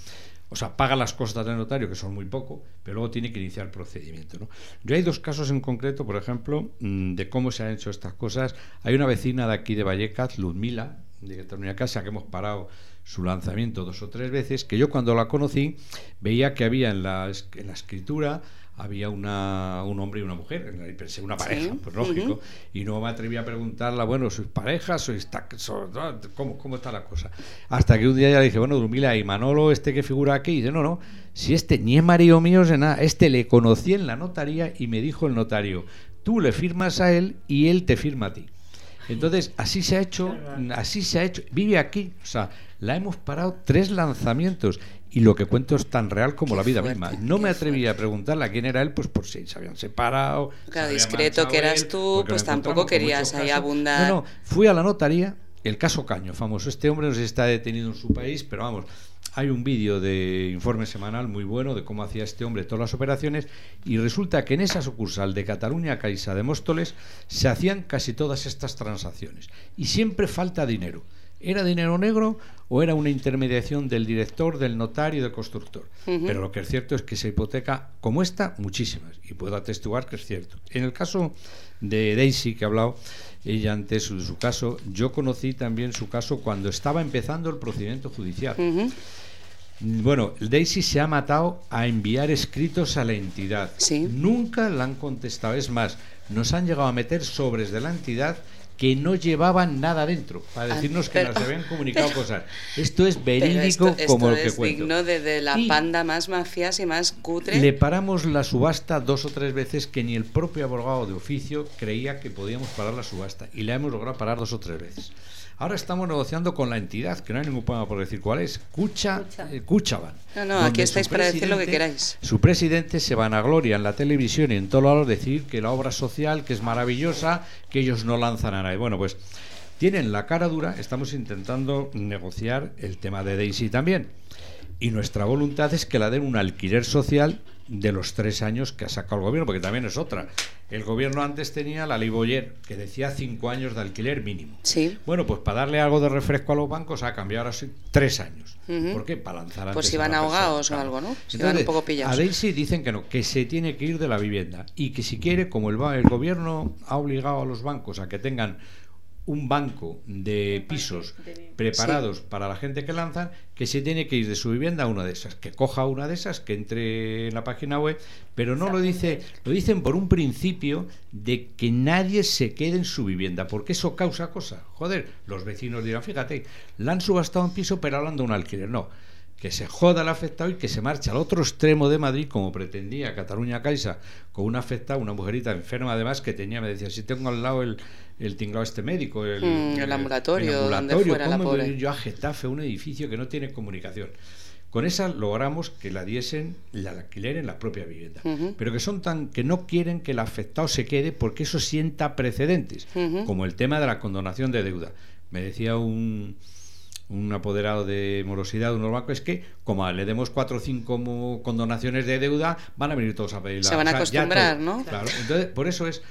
o sea, paga las costas del notario, que son muy poco, pero luego tiene que iniciar procedimiento. ¿no? Yo hay dos casos en concreto, por ejemplo, mm, de cómo se han hecho estas cosas. Hay una vecina de aquí de Vallecas, Ludmila, de Cataluña Casa, que hemos parado su lanzamiento dos o tres veces, que yo cuando la conocí veía que había en la escritura había una, un hombre y una mujer, pensé una pareja, Sí, pues lógico, y no me atreví a preguntarla, bueno, ¿sois pareja? ¿Sois so-? ¿Cómo, ¿Cómo está la cosa? Hasta que un día ya le dije, bueno, Durmila, ¿y Manolo este que figura aquí? Y dice, no, no, si este ni es marido mío, este le conocí en la notaría y me dijo el notario, tú le firmas a él y él te firma a ti. Entonces, así se ha hecho, así se ha hecho, vive aquí, o sea, la hemos parado tres lanzamientos y lo que cuento es tan real como Qué la vida fuerte, misma. No me atreví fuerte. a preguntarle a quién era él, pues por si se habían separado. se Claro, había discreto que eras él, tú, pues tampoco querías ahí abundar. No, no, fui a la notaría, el caso Caño, famoso. Este hombre no sé si está detenido en su país, pero vamos, hay un vídeo de informe semanal muy bueno de cómo hacía este hombre todas las operaciones y resulta que en esa sucursal de Cataluña Caixa de Móstoles se hacían casi todas estas transacciones y siempre falta dinero. ¿Era dinero negro o era una intermediación del director, del notario y del constructor? Pero lo que es cierto es que se hipoteca como esta, muchísimas. Y puedo atestiguar que es cierto. En el caso de Daisy, que ha hablado ella antes de su caso, yo conocí también su caso cuando estaba empezando el procedimiento judicial. Bueno, Daisy se ha matado a enviar escritos a la entidad. Sí. Nunca la han contestado. Es más, nos han llegado a meter sobres de la entidad que no llevaban nada dentro, para Ah, decirnos que nos habían comunicado pero- cosas. Esto es verídico esto, como lo que es cuento. digno de, de la Y- panda más mafias y más cutre. Le paramos la subasta dos o tres veces que ni el propio abogado de oficio creía que podíamos parar la subasta y la hemos logrado parar dos o tres veces. Ahora estamos negociando con la entidad, que no hay ningún problema por decir cuál es, Cucha, Cucha. eh, Cuchaban. No, no, aquí estáis para decir lo que queráis. Su presidente se vanagloria en la televisión y en todos lados decir que la obra social, que es maravillosa, que ellos no lanzan a nadie. Bueno, pues tienen la cara dura, estamos intentando negociar el tema de Daisy también. Y nuestra voluntad es que la den un alquiler social de los tres años que ha sacado el gobierno, porque también es otra. El gobierno antes tenía la ley Boyer, que decía cinco años de alquiler mínimo. Sí. Bueno, pues para darle algo de refresco a los bancos ha cambiado ahora sí tres años. ¿Por qué? Para lanzar antes Pues si van ahogados o algo, ¿no? Si van un poco pillados. A Daisy dicen que no, que se tiene que ir de la vivienda y que si quiere, como el, el gobierno ha obligado a los bancos a que tengan un banco de pisos preparados para la gente que lanzan, que se tiene que ir de su vivienda a una de esas, que coja una de esas, que entre en la página web, pero no lo dice, lo dicen por un principio de que nadie se quede en su vivienda, porque eso causa cosas. Joder, los vecinos dirán, fíjate, la han subastado un piso, pero hablando de un alquiler. No, que se joda el afectado y que se marche al otro extremo de Madrid, como pretendía Cataluña Caixa, con una afectada, una mujerita enferma además que tenía, me decía, si tengo al lado el, el tinglado este médico, el, Mm, el ambulatorio, donde fuera la ¿cómo voy a pobre? yo a Getafe, un edificio que no tiene comunicación? Con esa logramos que la diesen el alquiler en la propia vivienda. Pero que son tan que no quieren que el afectado se quede porque eso sienta precedentes, como el tema de la condonación de deuda. Me decía un, un apoderado de morosidad de unos bancos es que como le demos cuatro o cinco condonaciones de deuda van a venir todos a pedir la- Se van a acostumbrar, todo. ¿no? Claro, entonces por eso es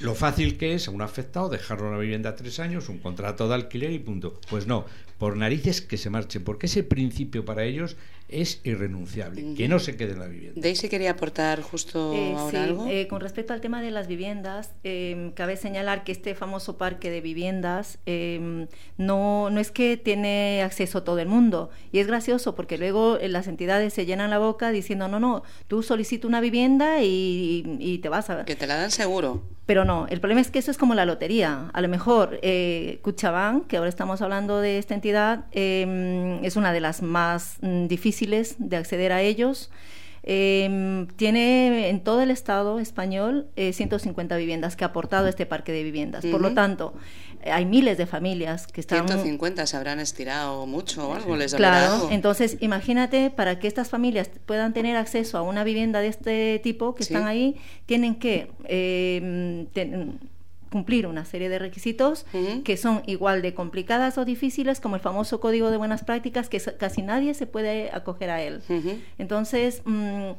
lo fácil que es a un afectado dejarlo en una vivienda tres años, un contrato de alquiler y punto. Pues no, por narices que se marchen, porque ese principio para ellos es irrenunciable, que no se quede en la vivienda. Daisy quería aportar justo Eh, ahora sí, algo. eh, con respecto al tema de las viviendas, eh, cabe señalar que este famoso parque de viviendas eh, no, no es que tiene acceso todo el mundo. Y es gracioso porque luego eh, las entidades se llenan la boca diciendo, no, no, tú solicita una vivienda y, y te vas a... Que te la dan seguro. Pero no, el problema es que eso es como la lotería. A lo mejor eh, Cuchabán, que ahora estamos hablando de esta entidad, eh, es una de las más mm, difíciles de acceder a ellos. Eh, tiene en todo el Estado español eh, 150 viviendas que ha aportado este parque de viviendas. Por lo tanto, hay miles de familias que están 150 se habrán estirado mucho o algo, les Claro, algo. entonces imagínate, para que estas familias puedan tener acceso a una vivienda de este tipo que Sí. están ahí, tienen que eh, ten- cumplir una serie de requisitos que son igual de complicadas o difíciles como el famoso código de buenas prácticas que casi nadie se puede acoger a él. Entonces, mm,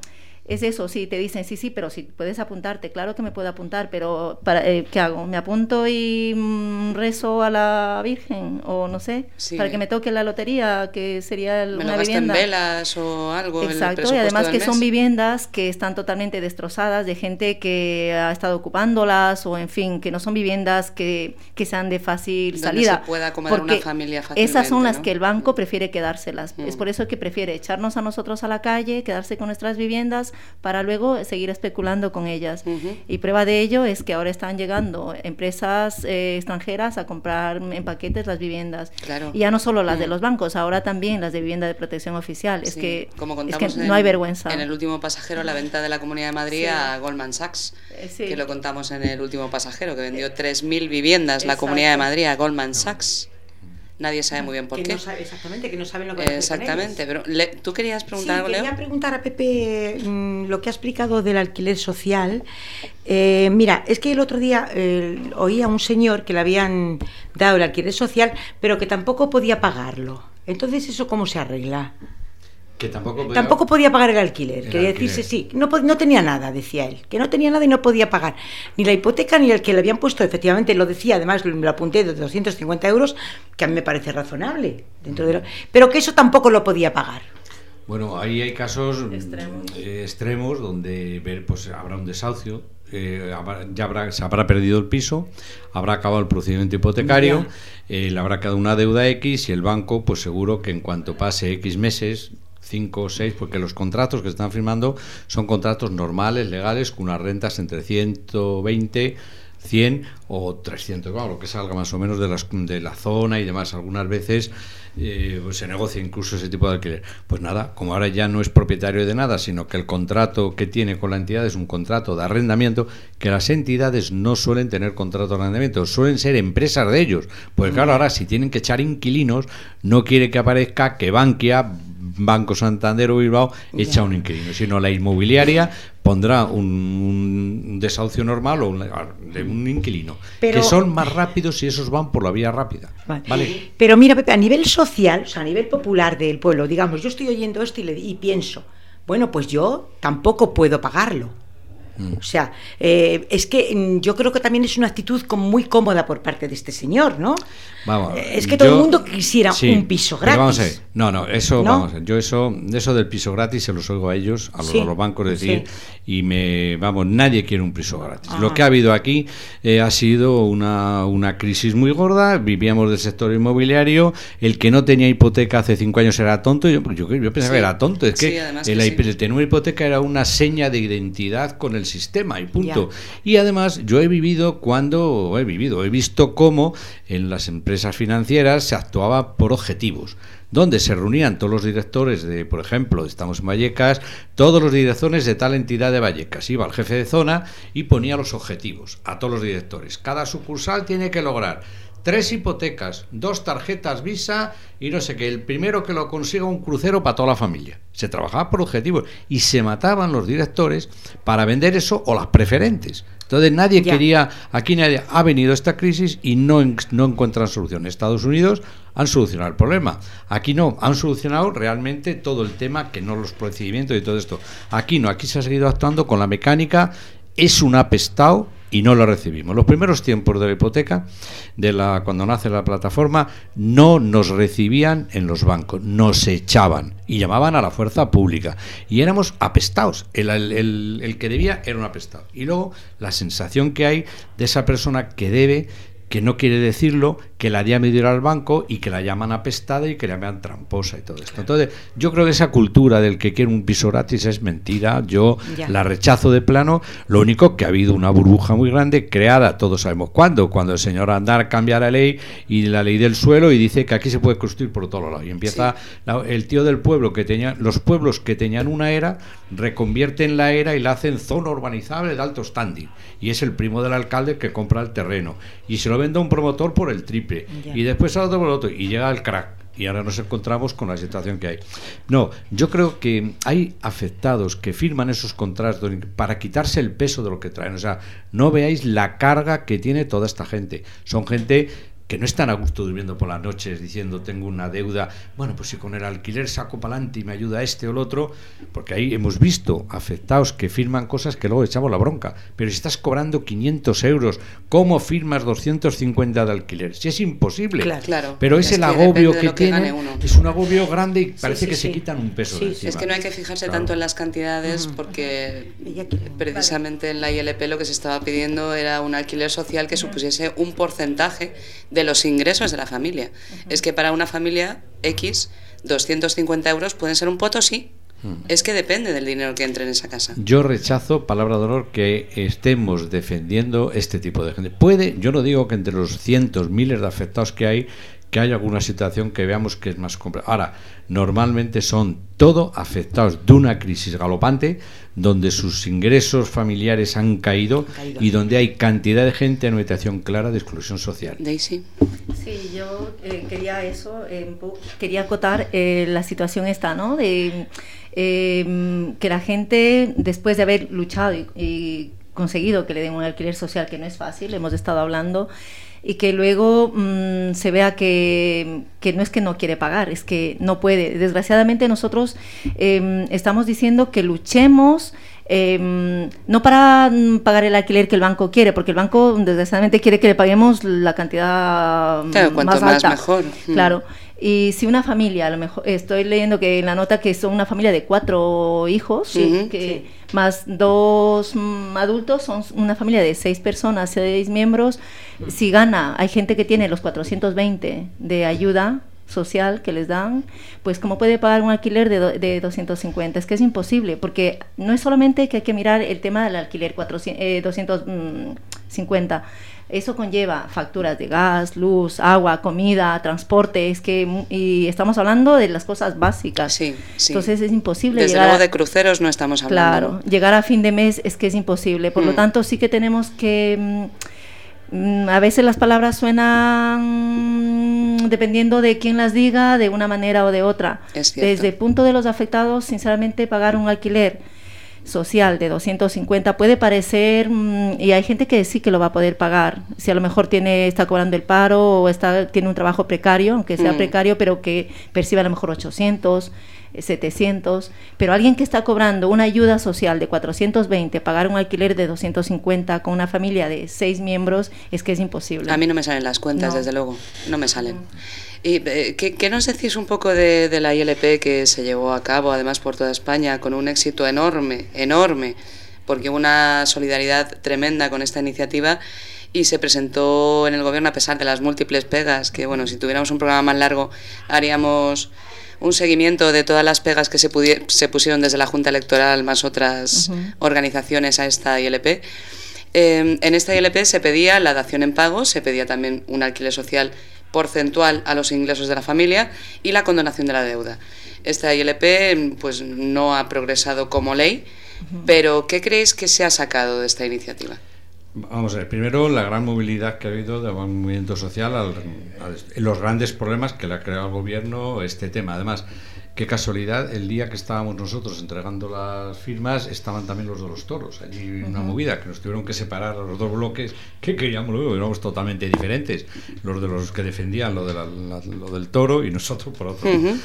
es eso, sí, te dicen, sí, sí, pero si puedes apuntarte, claro que me puedo apuntar, pero para, eh, ¿qué hago? ¿Me apunto y mm, rezo a la Virgen? O no sé, Sí. para que me toque la lotería, que sería el- Me una vivienda. en velas o algo. el Exacto, y presupuesto además que son viviendas que están totalmente destrozadas de gente que ha estado ocupándolas o en fin, que no son viviendas que, que sean de fácil Donde salida. se pueda acomodar una familia Esas son las ¿no? que el banco prefiere quedárselas. Mm. Es por eso que prefiere echarnos a nosotros a la calle, quedarse con nuestras viviendas para luego seguir especulando con ellas. Y prueba de ello es que ahora están llegando empresas eh, extranjeras a comprar en paquetes las viviendas. Claro. Y ya no solo las de los bancos, ahora también las de vivienda de protección oficial. Es que, como es contamos que en- no hay vergüenza. En el último pasajero, la venta de la Comunidad de Madrid Sí. a Goldman Sachs, Eh, sí. que lo contamos en el último pasajero, que vendió 3.000 viviendas la. Comunidad de Madrid a Goldman Sachs. Nadie sabe muy bien por que qué. no sabe exactamente, que no saben lo que Exactamente, pero le- tú querías Sí, preguntar algo, quería Leo. preguntar a Pepe mm, lo que ha explicado del alquiler social. Eh, mira, es que el otro día eh, oí a un señor que le habían dado el alquiler social, pero que tampoco podía pagarlo. Entonces, ¿eso cómo se arregla? Que tampoco podía- Tampoco podía pagar el alquiler. El Quería alquiler. decirse, sí, no, no tenía nada, decía él. Que no tenía nada y no podía pagar. Ni la hipoteca ni el que le habían puesto, efectivamente, lo decía, además me lo apunté de 250 euros, que a mí me parece razonable. dentro de lo- pero que eso tampoco lo podía pagar. Bueno, ahí hay casos mm, Extremos. eh, extremos donde ver, pues habrá un desahucio, eh, ya habrá, se habrá perdido el piso, habrá acabado el procedimiento hipotecario, eh, le habrá quedado una deuda X y el banco, pues seguro que en cuanto pase X meses, 5 o 6, porque los contratos que están firmando son contratos normales, legales, con unas rentas entre 120, 100 o 300, claro, lo que salga más o menos de, las, de la zona y demás. Algunas veces eh, pues se negocia incluso ese tipo de alquiler. Pues nada, como ahora ya no es propietario de nada, sino que el contrato que tiene con la entidad es un contrato de arrendamiento, que las entidades no suelen tener contrato de arrendamiento, suelen ser empresas de ellos. Pues claro, ahora si tienen que echar inquilinos, no quiere que aparezca que Bankia Banco Santander o Bilbao echa un inquilino, sino la inmobiliaria pondrá un, un desahucio normal o un, de un inquilino, Pero- que son más rápidos y esos van por la vía rápida. Vale. ¿vale? Pero mira, Pepe, a nivel social, o sea, a nivel popular del pueblo, digamos, yo estoy oyendo esto y, le- y pienso, bueno, pues yo tampoco puedo pagarlo. Mm. O sea, eh, es que mm, yo creo que también es una actitud muy cómoda por parte de este señor, ¿no? Vamos, Eh, es que todo yo- el mundo quisiera sí, un piso pero Vamos a gratis. ver. No, no, eso, ¿No? vamos a ver. Yo eso, eso del piso gratis se los oigo a ellos, a los, Sí, a los bancos decir, sí. y me, vamos, nadie quiere un piso gratis. Lo que ha habido aquí eh, ha sido una, una crisis muy gorda, vivíamos del sector inmobiliario, el que no tenía hipoteca hace cinco años era tonto, yo, yo, yo pensaba Sí. que era tonto, es que además el, que hip- sí. el tener una hipoteca era una seña de identidad con el sistema y punto. Ya. Y además yo he vivido cuando, he vivido, he visto cómo en las empresas financieras se actuaba por objetivos donde se reunían todos los directores de, por ejemplo, estamos en Vallecas, todos los directores de tal entidad de Vallecas. Iba el jefe de zona y ponía los objetivos a todos los directores. Cada sucursal tiene que lograr tres hipotecas, dos tarjetas Visa y no sé qué. El primero que lo consiga un crucero para toda la familia. Se trabajaba por objetivos y se mataban los directores para vender eso o las preferentes. Entonces nadie Ya. quería, aquí nadie ha venido esta crisis y no, no encuentran solución. Estados Unidos han solucionado el problema. Aquí no, han solucionado realmente todo el tema, que no los procedimientos y todo esto. Aquí no, aquí se ha seguido actuando con la mecánica, es un apestado y no lo recibimos. Los primeros tiempos de la hipoteca, de la cuando nace la plataforma, no nos recibían en los bancos, nos echaban y llamaban a la fuerza pública y éramos apestados. El, el- el- el que debía era un apestado. Y luego la sensación que hay de esa persona que debe que no quiere decirlo, que la llame de ir al banco y que la llaman apestada y que la llaman tramposa y todo esto. Entonces, yo creo que esa cultura del que quiere un piso gratis es mentira. Yo Ya. la rechazo de plano. Lo único que ha habido una burbuja muy grande creada, todos sabemos cuándo, cuando el señor Andar cambia la ley y la ley del suelo y dice que aquí se puede construir por todos lados. Y empieza la- el tío del pueblo que tenía, los pueblos que tenían una era, reconvierten la era y la hacen zona urbanizable de alto standing. Y es el primo del alcalde que compra el terreno. Y se lo vende a un promotor por el triple. Y después a otro por el otro. Y llega el crack. Y ahora nos encontramos con la situación que hay. No, yo creo que hay afectados que firman esos contratos para quitarse el peso de lo que traen. O sea, no veáis la carga que tiene toda esta gente. Son gente que no están a gusto durmiendo por las noches diciendo tengo una deuda, bueno, pues si con el alquiler saco para adelante y me ayuda este o el otro, porque ahí hemos visto afectados que firman cosas que luego echamos la bronca, pero si estás cobrando 500 euros, ¿cómo firmas 250 de alquiler? Si es imposible. Claro. Claro, Pero es, es el agobio que, tiene, uno. es un agobio grande y parece sí, que se quitan un peso Sí, de es que no hay que fijarse Claro. tanto en las cantidades porque Ella quiere- precisamente en la ILP lo que se estaba pidiendo era un alquiler social que supusiese un porcentaje de los ingresos de la familia. Es que para una familia X, 250 euros pueden ser un poto, sí. Es que depende del dinero que entre en esa casa. Yo rechazo, palabra de honor, que estemos defendiendo este tipo de gente. Puede, yo no digo que entre los cientos, miles de afectados que hay, que haya alguna situación que veamos que es más compleja. Ahora, normalmente son todo afectados de una crisis galopante, donde sus ingresos familiares han caído, caído. y donde hay cantidad de gente en una situación clara de exclusión social. Daisy. Sí, yo eh, quería eso, eh, quería acotar eh, la situación esta, ¿no? De eh, que la gente, después de haber luchado y, y conseguido que le den un alquiler social, que no es fácil, hemos estado hablando, y que luego mm, se vea que, que no es que no quiere pagar, es que no puede. Desgraciadamente nosotros eh, estamos diciendo que luchemos. eh, no para mm, pagar el alquiler que el banco quiere, porque el banco desgraciadamente quiere que le paguemos la cantidad mm, Claro, cuanto más más, alta. mejor. Mm. Y si una familia, a lo mejor estoy leyendo que en la nota que son una familia de cuatro hijos, sí, que más dos mm, adultos, son una familia de seis personas, seis miembros. Si gana, hay gente que tiene los 420 de ayuda social que les dan, pues cómo puede pagar un alquiler de, do- de 250, es que es imposible, porque no es solamente que hay que mirar el tema del alquiler 400, eh, 50. Eso conlleva facturas de gas, luz, agua, comida, transporte, es que mu- y estamos hablando de las cosas básicas. Sí, sí. Entonces es imposible Desde llegar luego de cruceros no estamos hablando. Claro, llegar a fin de mes es que es imposible. Por lo Mm. tanto, sí que tenemos que... mm, mm, a veces las palabras suenan mm, dependiendo de quién las diga, de una manera o de otra. Es cierto. Desde el punto de los afectados, sinceramente, pagar un alquiler social de 250 puede parecer mm, y hay gente que sí que lo va a poder pagar si a lo mejor tiene está cobrando el paro o está tiene un trabajo precario aunque sea Mm. precario pero que percibe a lo mejor 800 eh, 700 pero alguien que está cobrando una ayuda social de 420 pagar un alquiler de 250 con una familia de seis miembros es que es imposible A mí no me salen las cuentas, No. desde luego, no me salen. ¿Y eh, ¿qué, qué nos decís un poco de, de la ILP que se llevó a cabo, además por toda España, con un éxito enorme, enorme, porque hubo una solidaridad tremenda con esta iniciativa y se presentó en el gobierno a pesar de las múltiples pegas, que bueno, si tuviéramos un programa más largo haríamos un seguimiento de todas las pegas que se, se pusieron desde la Junta Electoral más otras organizaciones a esta ILP. Eh, en esta ILP se pedía la dación en pago, se pedía también un alquiler social porcentual a los ingresos de la familia y la condonación de la deuda. Esta ILP pues no ha progresado como ley, pero ¿qué creéis que se ha sacado de esta iniciativa? Vamos a ver, primero la gran movilidad que ha habido del movimiento social, al, los grandes problemas que le ha creado el gobierno este tema. Además, qué casualidad, el día que estábamos nosotros entregando las firmas estaban también los de los toros. Allí una movida que nos tuvieron que separar a los dos bloques que queríamos luego, éramos totalmente diferentes. Los de los que defendían lo, de la- la- lo del toro y nosotros por otro. Ujú.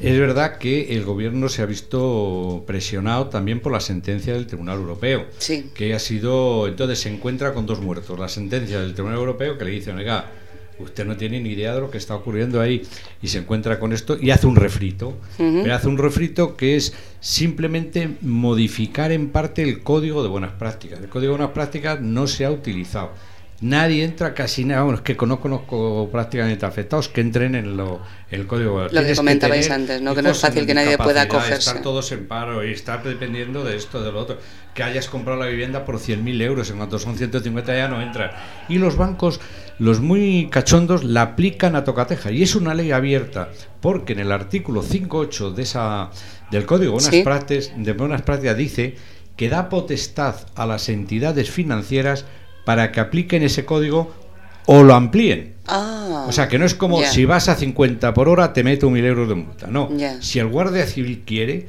Es verdad que el gobierno se ha visto presionado también por la sentencia del Tribunal Europeo Sí. que ha sido, entonces se encuentra con dos muertos. La sentencia del Tribunal Europeo que le dice, oiga, usted no tiene ni idea de lo que está ocurriendo ahí y se encuentra con esto y hace un refrito. Pero hace un refrito que es simplemente modificar en parte el código de buenas prácticas. El código de buenas prácticas no se ha utilizado. Nadie entra casi nada, bueno, es que no conozco prácticamente afectados que entren en lo, el código. Lo que comentabais antes, ¿no? Que no es fácil que nadie pueda acogerse. Estar todos en paro y estar dependiendo de esto, de lo otro. Que hayas comprado la vivienda por 100.000 euros, en cuanto son 150 ya no entran. Y los bancos, los muy cachondos, la aplican a tocateja. Y es una ley abierta, porque en el artículo 5.8 de esa, del Código de Buenas, Sí. Prácticas, de Buenas Prácticas dice que da potestad a las entidades financieras para que apliquen ese código o lo amplíen. Ah, O sea, que no es como si vas a 50 por hora te meto mil euros de multa. No. Si el guardia civil quiere,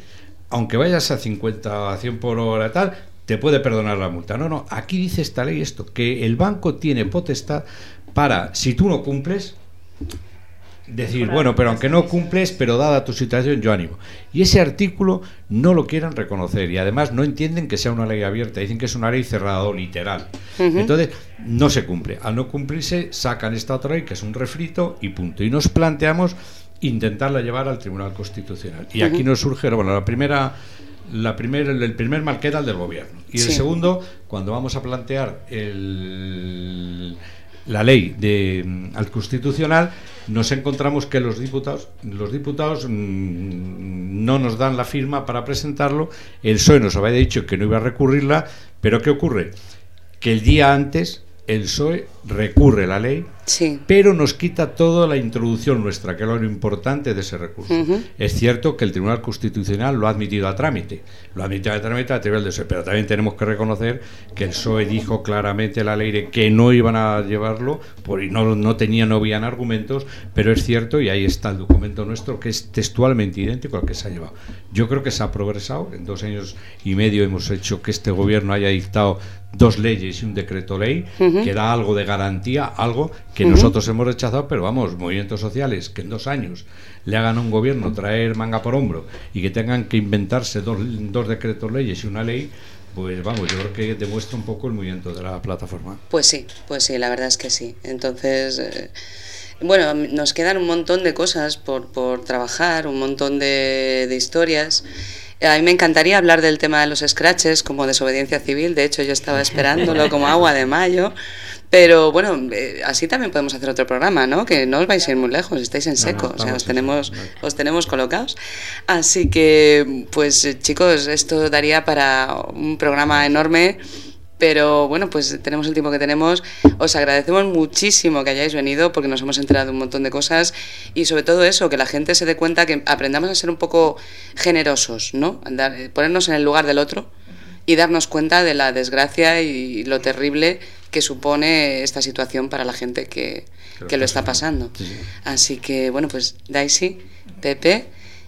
aunque vayas a 50 o a 100 por hora tal, te puede perdonar la multa. No, no. Aquí dice esta ley esto, que el banco tiene potestad para, si tú no cumples, decir, bueno, pero aunque no cumples, pero dada tu situación, yo animo. Y ese artículo no lo quieren reconocer y además no entienden que sea una ley abierta, dicen que es una ley cerrada o literal. Entonces, no se cumple. Al no cumplirse, sacan esta otra ley que es un refrito y punto. Y nos planteamos intentarla llevar al Tribunal Constitucional. Y aquí nos surge, bueno, la primera la primer, el primer el del gobierno. Y el segundo, cuando vamos a plantear el, la ley de, mm, al constitucional, nos encontramos que los diputados, los diputados mm, no nos dan la firma para presentarlo. El PSOE nos había dicho que no iba a recurrirla, pero ¿qué ocurre? Que el día antes el PSOE recurre la ley, Sí. pero nos quita toda la introducción nuestra, que es lo importante de ese recurso. Es cierto que el Tribunal Constitucional lo ha admitido a trámite, lo ha admitido a trámite a nivel de PSOE, pero también tenemos que reconocer que el PSOE dijo claramente la ley de que no iban a llevarlo, por, y no, no tenían, no habían argumentos, pero es cierto, y ahí está el documento nuestro, que es textualmente idéntico al que se ha llevado. Yo creo que se ha progresado, en dos años y medio hemos hecho que este gobierno haya dictado dos leyes y un decreto ley, que da algo de garantía, algo que nosotros hemos rechazado, pero vamos, movimientos sociales que en dos años le hagan a un gobierno traer manga por hombro y que tengan que inventarse dos, dos decretos leyes y una ley, pues vamos, yo creo que demuestra un poco el movimiento de la plataforma. Pues sí, pues sí, la verdad es que sí. Entonces, eh, bueno, nos quedan un montón de cosas por, por trabajar, un montón de, de historias. A mí me encantaría hablar del tema de los scratches como desobediencia civil, de hecho yo estaba esperándolo como agua de mayo, pero bueno, eh, así también podemos hacer otro programa, ¿no? Que no os vais a ir muy lejos, estáis en No, no, seco, o sea, os en tenemos, os tenemos colocados. Así que, pues eh, chicos, esto daría para un programa enorme Pero bueno, pues tenemos el tiempo que tenemos. Os agradecemos muchísimo que hayáis venido porque nos hemos enterado de un montón de cosas y sobre todo eso, que la gente se dé cuenta que aprendamos a ser un poco generosos, ¿no? Andar- eh, ponernos en el lugar del otro y darnos cuenta de la desgracia y lo terrible que supone esta situación para la gente que, que lo está pasando. Así que bueno, pues Daisy, Pepe,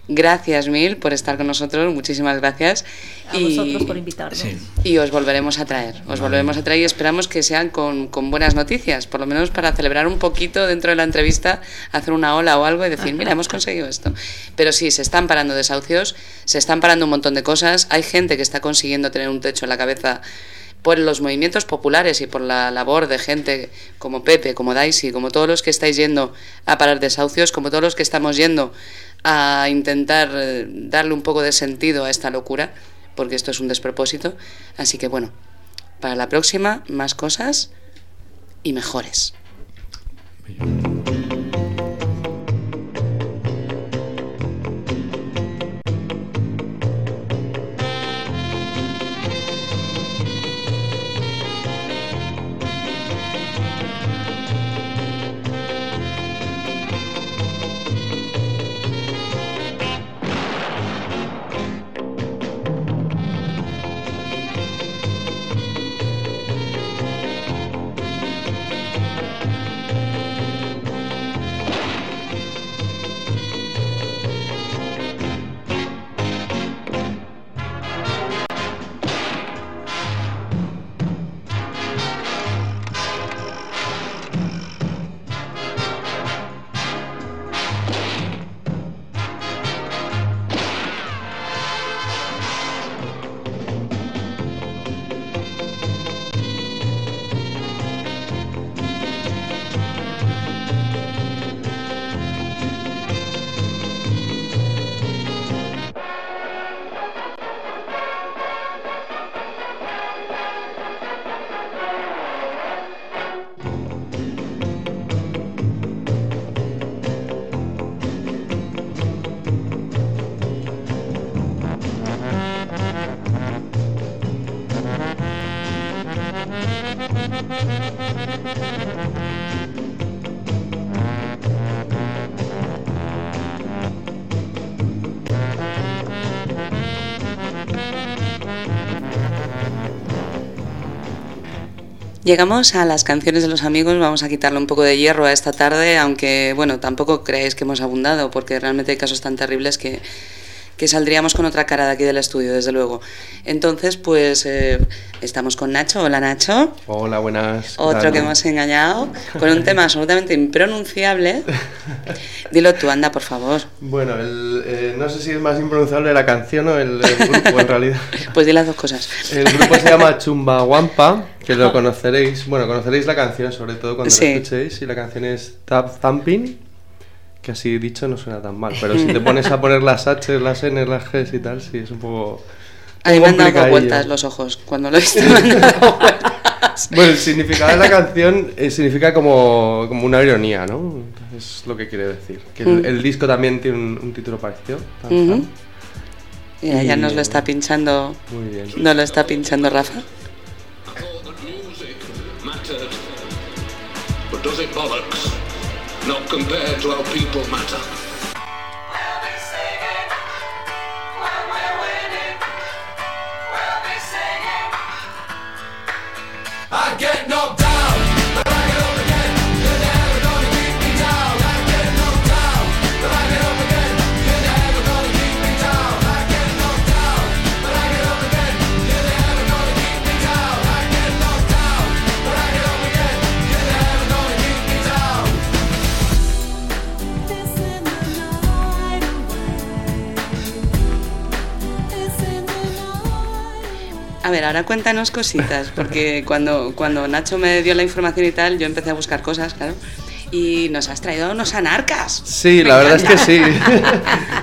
gracias mil por estar con nosotros, muchísimas gracias. A vosotros por invitarnos. Y os volveremos a traer, os volveremos a traer y esperamos que sean con, con buenas noticias, por lo menos para celebrar un poquito dentro de la entrevista, hacer una ola o algo y decir, mira, hemos conseguido esto. Pero sí, se están parando desahucios, se están parando un montón de cosas, hay gente que está consiguiendo tener un techo en la cabeza por los movimientos populares y por la labor de gente como Pepe, como Daisy, como todos los que estáis yendo a parar desahucios, como todos los que estamos yendo a intentar eh, darle un poco de sentido a esta locura, porque esto es un despropósito. Así que bueno, para la próxima, más cosas y mejores. Llegamos a las canciones de los amigos, vamos a quitarle un poco de hierro a esta tarde, aunque bueno, tampoco creáis que hemos abundado, porque realmente hay casos tan terribles que, que saldríamos con otra cara de aquí del estudio, desde luego. Entonces, pues eh, estamos con Nacho. Hola Nacho. Hola, buenas. ¿qué Otro tal? que hemos engañado, con un tema absolutamente impronunciable. Dilo tú, anda, por favor. Bueno, el, eh, no sé si es más impronunciable la canción o el, el grupo en realidad. Pues di las dos cosas. El grupo se llama Chumbawampa, que lo conoceréis. Bueno, conoceréis la canción, sobre todo cuando Sí. la escuchéis. Y la canción es Tap Thumping, que así dicho no suena tan mal. Pero si te pones a poner las H, las N, las G y tal, sí, es un poco. A mí me han dado vueltas los ojos cuando lo he visto. Bueno, el significado de la canción eh, significa como, como una ironía, ¿no? Es lo que quiere decir. Que el, Mm. el disco también tiene un, un título parecido. Mira, ya Y- nos lo está pinchando. Muy bien. Nos lo está pinchando Rafa. Not compared to how people matter. A ver, ahora cuéntanos cositas, porque cuando, cuando Nacho me dio la información y tal, yo empecé a buscar cosas, claro. Y nos has traído unos anarcas. Sí, Me la verdad es que encanta.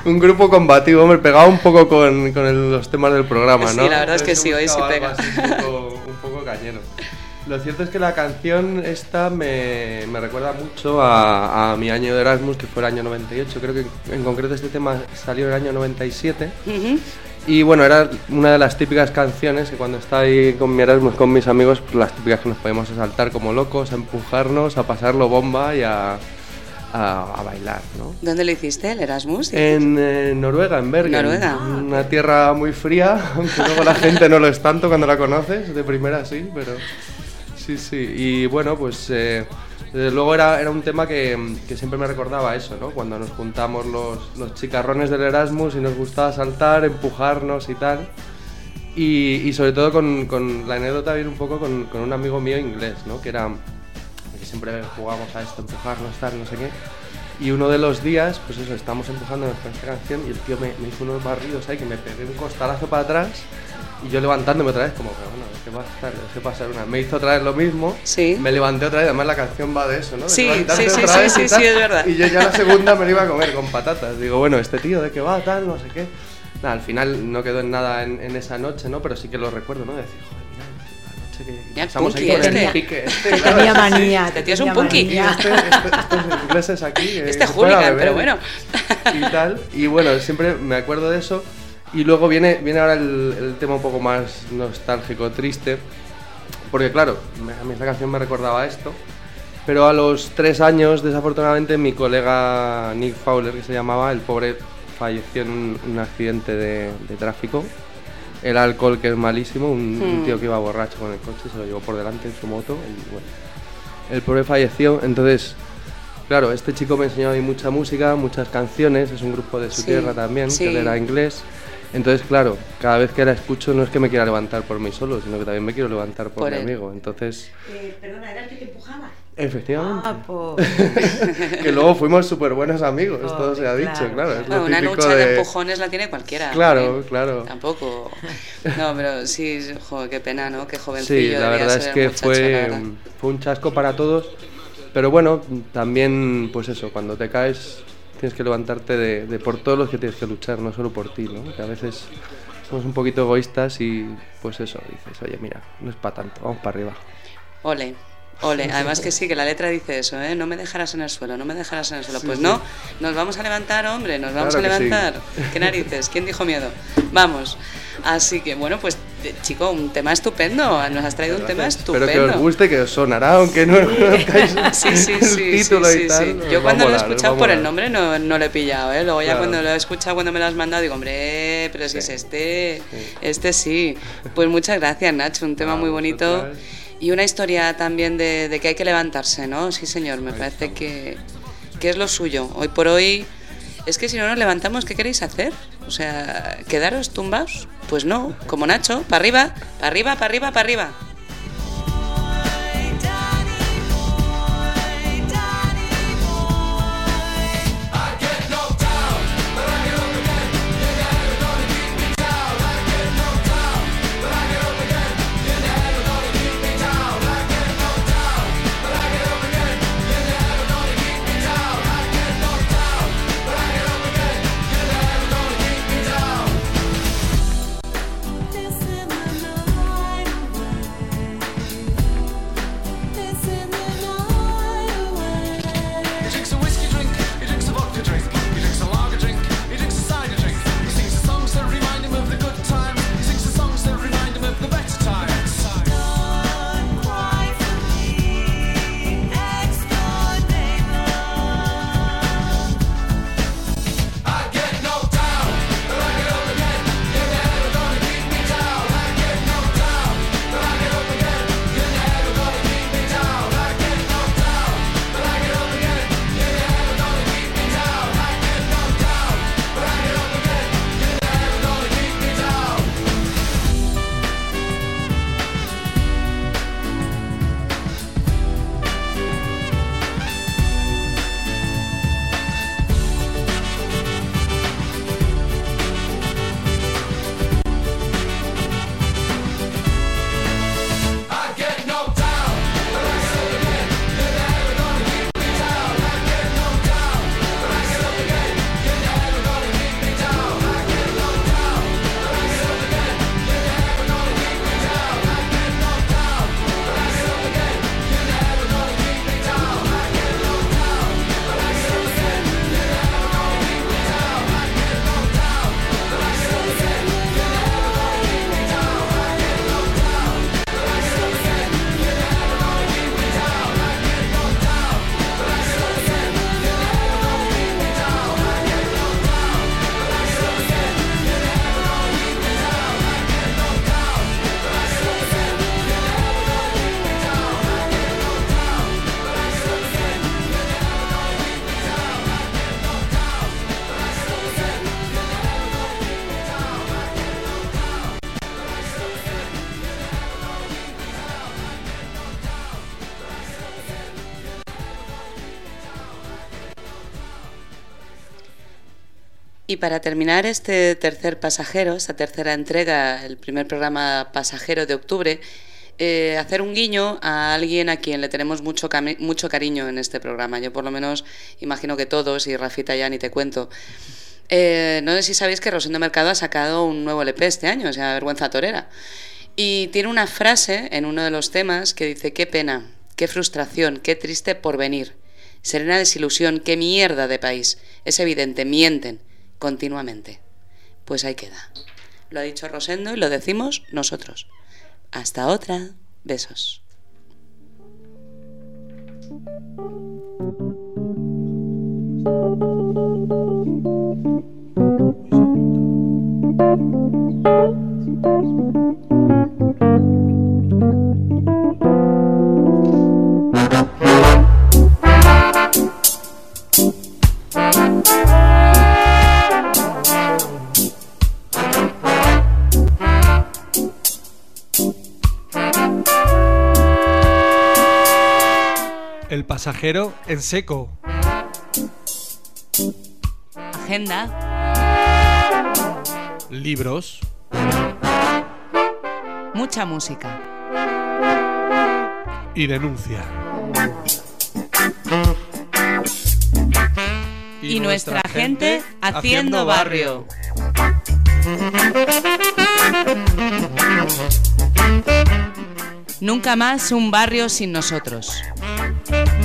sí. un grupo combativo, hombre, pegaba un poco con, con el- los temas del programa, Sí, ¿no? la verdad es que sí, hoy sí pega. Un poco, un poco cañero. Lo cierto es que la canción esta me, me recuerda mucho a, a mi año de Erasmus, que fue el año 98. Creo que en concreto este tema salió en el año 97. Ujú. Y bueno, era una de las típicas canciones que cuando estaba ahí con mi Erasmus, con mis amigos, pues las típicas que nos podíamos saltar como locos, a empujarnos, a pasarlo bomba y a, a- a bailar, ¿no? ¿Dónde lo hiciste, el Erasmus? En eh, Noruega, en Bergen. Noruega. Una tierra muy fría, aunque luego la gente no lo es tanto cuando la conoces, de primera sí, pero sí, sí. Y bueno, pues eh, desde luego era, era un tema que, que siempre me recordaba eso, ¿no? Cuando nos juntamos los, los chicarrones del Erasmus y nos gustaba saltar, empujarnos y tal. Y, y sobre todo con, con la anécdota viene un poco con, con un amigo mío inglés, ¿no? Que era que siempre jugábamos a esto, empujarnos, tal, no sé qué. Y uno de los días, pues eso, estábamos empujándonos con esta canción y el tío me, me hizo unos barridos ahí que me pegué un costalazo para atrás y yo levantándome otra vez como que bueno, a estar, dejé pasar una. Me hizo otra vez lo mismo, me levanté otra vez, además la canción va de eso, ¿no? De Sí, sí, sí, sí, sí, sí, es verdad. Y yo ya la segunda me lo iba a comer con patatas. Digo, bueno, este tío de qué va, tal, no sé qué. Nada, al final no quedó en nada en, en esa noche, ¿no? Pero sí que lo recuerdo, ¿no? De decir, joder, noche que pasamos ahí con el este. pique este, Tenía claro, manía, Este tío es un punky. este, este- estos ingleses aquí. eh, Este hooligan, pero bueno. Y tal. Y bueno, siempre me acuerdo de eso. Y luego viene, viene ahora el, el tema un poco más nostálgico, triste. Porque claro, a mí esta canción me recordaba esto. Pero a los tres años, desafortunadamente, mi colega Nick Fowler, que se llamaba, el pobre falleció en un, un accidente de, de tráfico. El alcohol, que es malísimo, un, un Hmm. tío que iba borracho con el coche, se lo llevó por delante en su moto. Y bueno, el pobre falleció, entonces, claro, este chico me enseñó a mí mucha música, muchas canciones, es un grupo de su Sí, tierra también, sí. que él era inglés. Entonces, claro, cada vez que la escucho no es que me quiera levantar por mí solo, sino que también me quiero levantar por, Por mi él. amigo. Entonces, Eh, perdona, ¿era el que te empujaba? efectivamente. Ah, pues. que luego fuimos súper buenos amigos, todo se ha dicho, claro, claro. es lo Bueno, una noche de... de- empujones la tiene cualquiera. Claro, ¿eh? claro. Tampoco. No, pero sí, joder, qué pena, ¿no? Qué jovencillo. Sí, la verdad es que muchacho, fue, verdad. fue un chasco para todos. Pero bueno, también, pues eso, cuando te caes tienes que levantarte de, de por todos los que tienes que luchar, no solo por ti, ¿no? Que a veces somos un poquito egoístas y pues eso, dices, oye, mira, no es para tanto, vamos para arriba. Ole. Ole, además que sí, que la letra dice eso, ¿eh? No me dejarás en el suelo, no me dejarás en el suelo. Sí, pues sí. no, nos vamos a levantar, hombre, nos vamos Claro a que sí. levantar. ¿Qué narices? ¿Quién dijo miedo? Vamos. Así que, bueno, pues, eh, chico, un tema estupendo. Nos has traído un tema estupendo. Espero que os guste, que os sonará, aunque no conozcáis Sí, sí, el sí, sí, título y tal. Yo cuando lo he molar, va a escuchado por el nombre no, no lo he pillado, ¿eh? Luego ya Claro. cuando lo he escuchado, cuando me lo has mandado, digo, hombre, pero si es este, este sí. Pues muchas gracias, Nacho, un tema muy bonito. Y una historia también de, de que hay que levantarse, ¿no? Sí, señor, me parece que, que es lo suyo. Hoy por hoy, es que si no nos levantamos, ¿qué queréis hacer? O sea, ¿quedaros tumbados? Pues no, como Nacho, para arriba, para arriba, para arriba, para arriba. Y para terminar este tercer pasajero, esta tercera entrega, el primer programa pasajero de octubre, eh, hacer un guiño a alguien a quien le tenemos mucho, mucho cariño en este programa. Yo por lo menos imagino que todos, y Rafita ya ni te cuento. Eh, no sé si sabéis que Rosendo Mercado ha sacado un nuevo LP este año, o sea, Vergüenza Torera. Y tiene una frase en uno de los temas que dice, qué pena, qué frustración, qué triste porvenir. Serena desilusión, qué mierda de país. Es evidente, mienten continuamente. Pues ahí queda. Lo ha dicho Rosendo y lo decimos nosotros. Hasta otra. Besos. El pasajero en seco. Agenda. Libros. Mucha música. Y denuncia. Y, nuestra gente haciendo barrio. Nunca más un barrio sin nosotros. Thank you.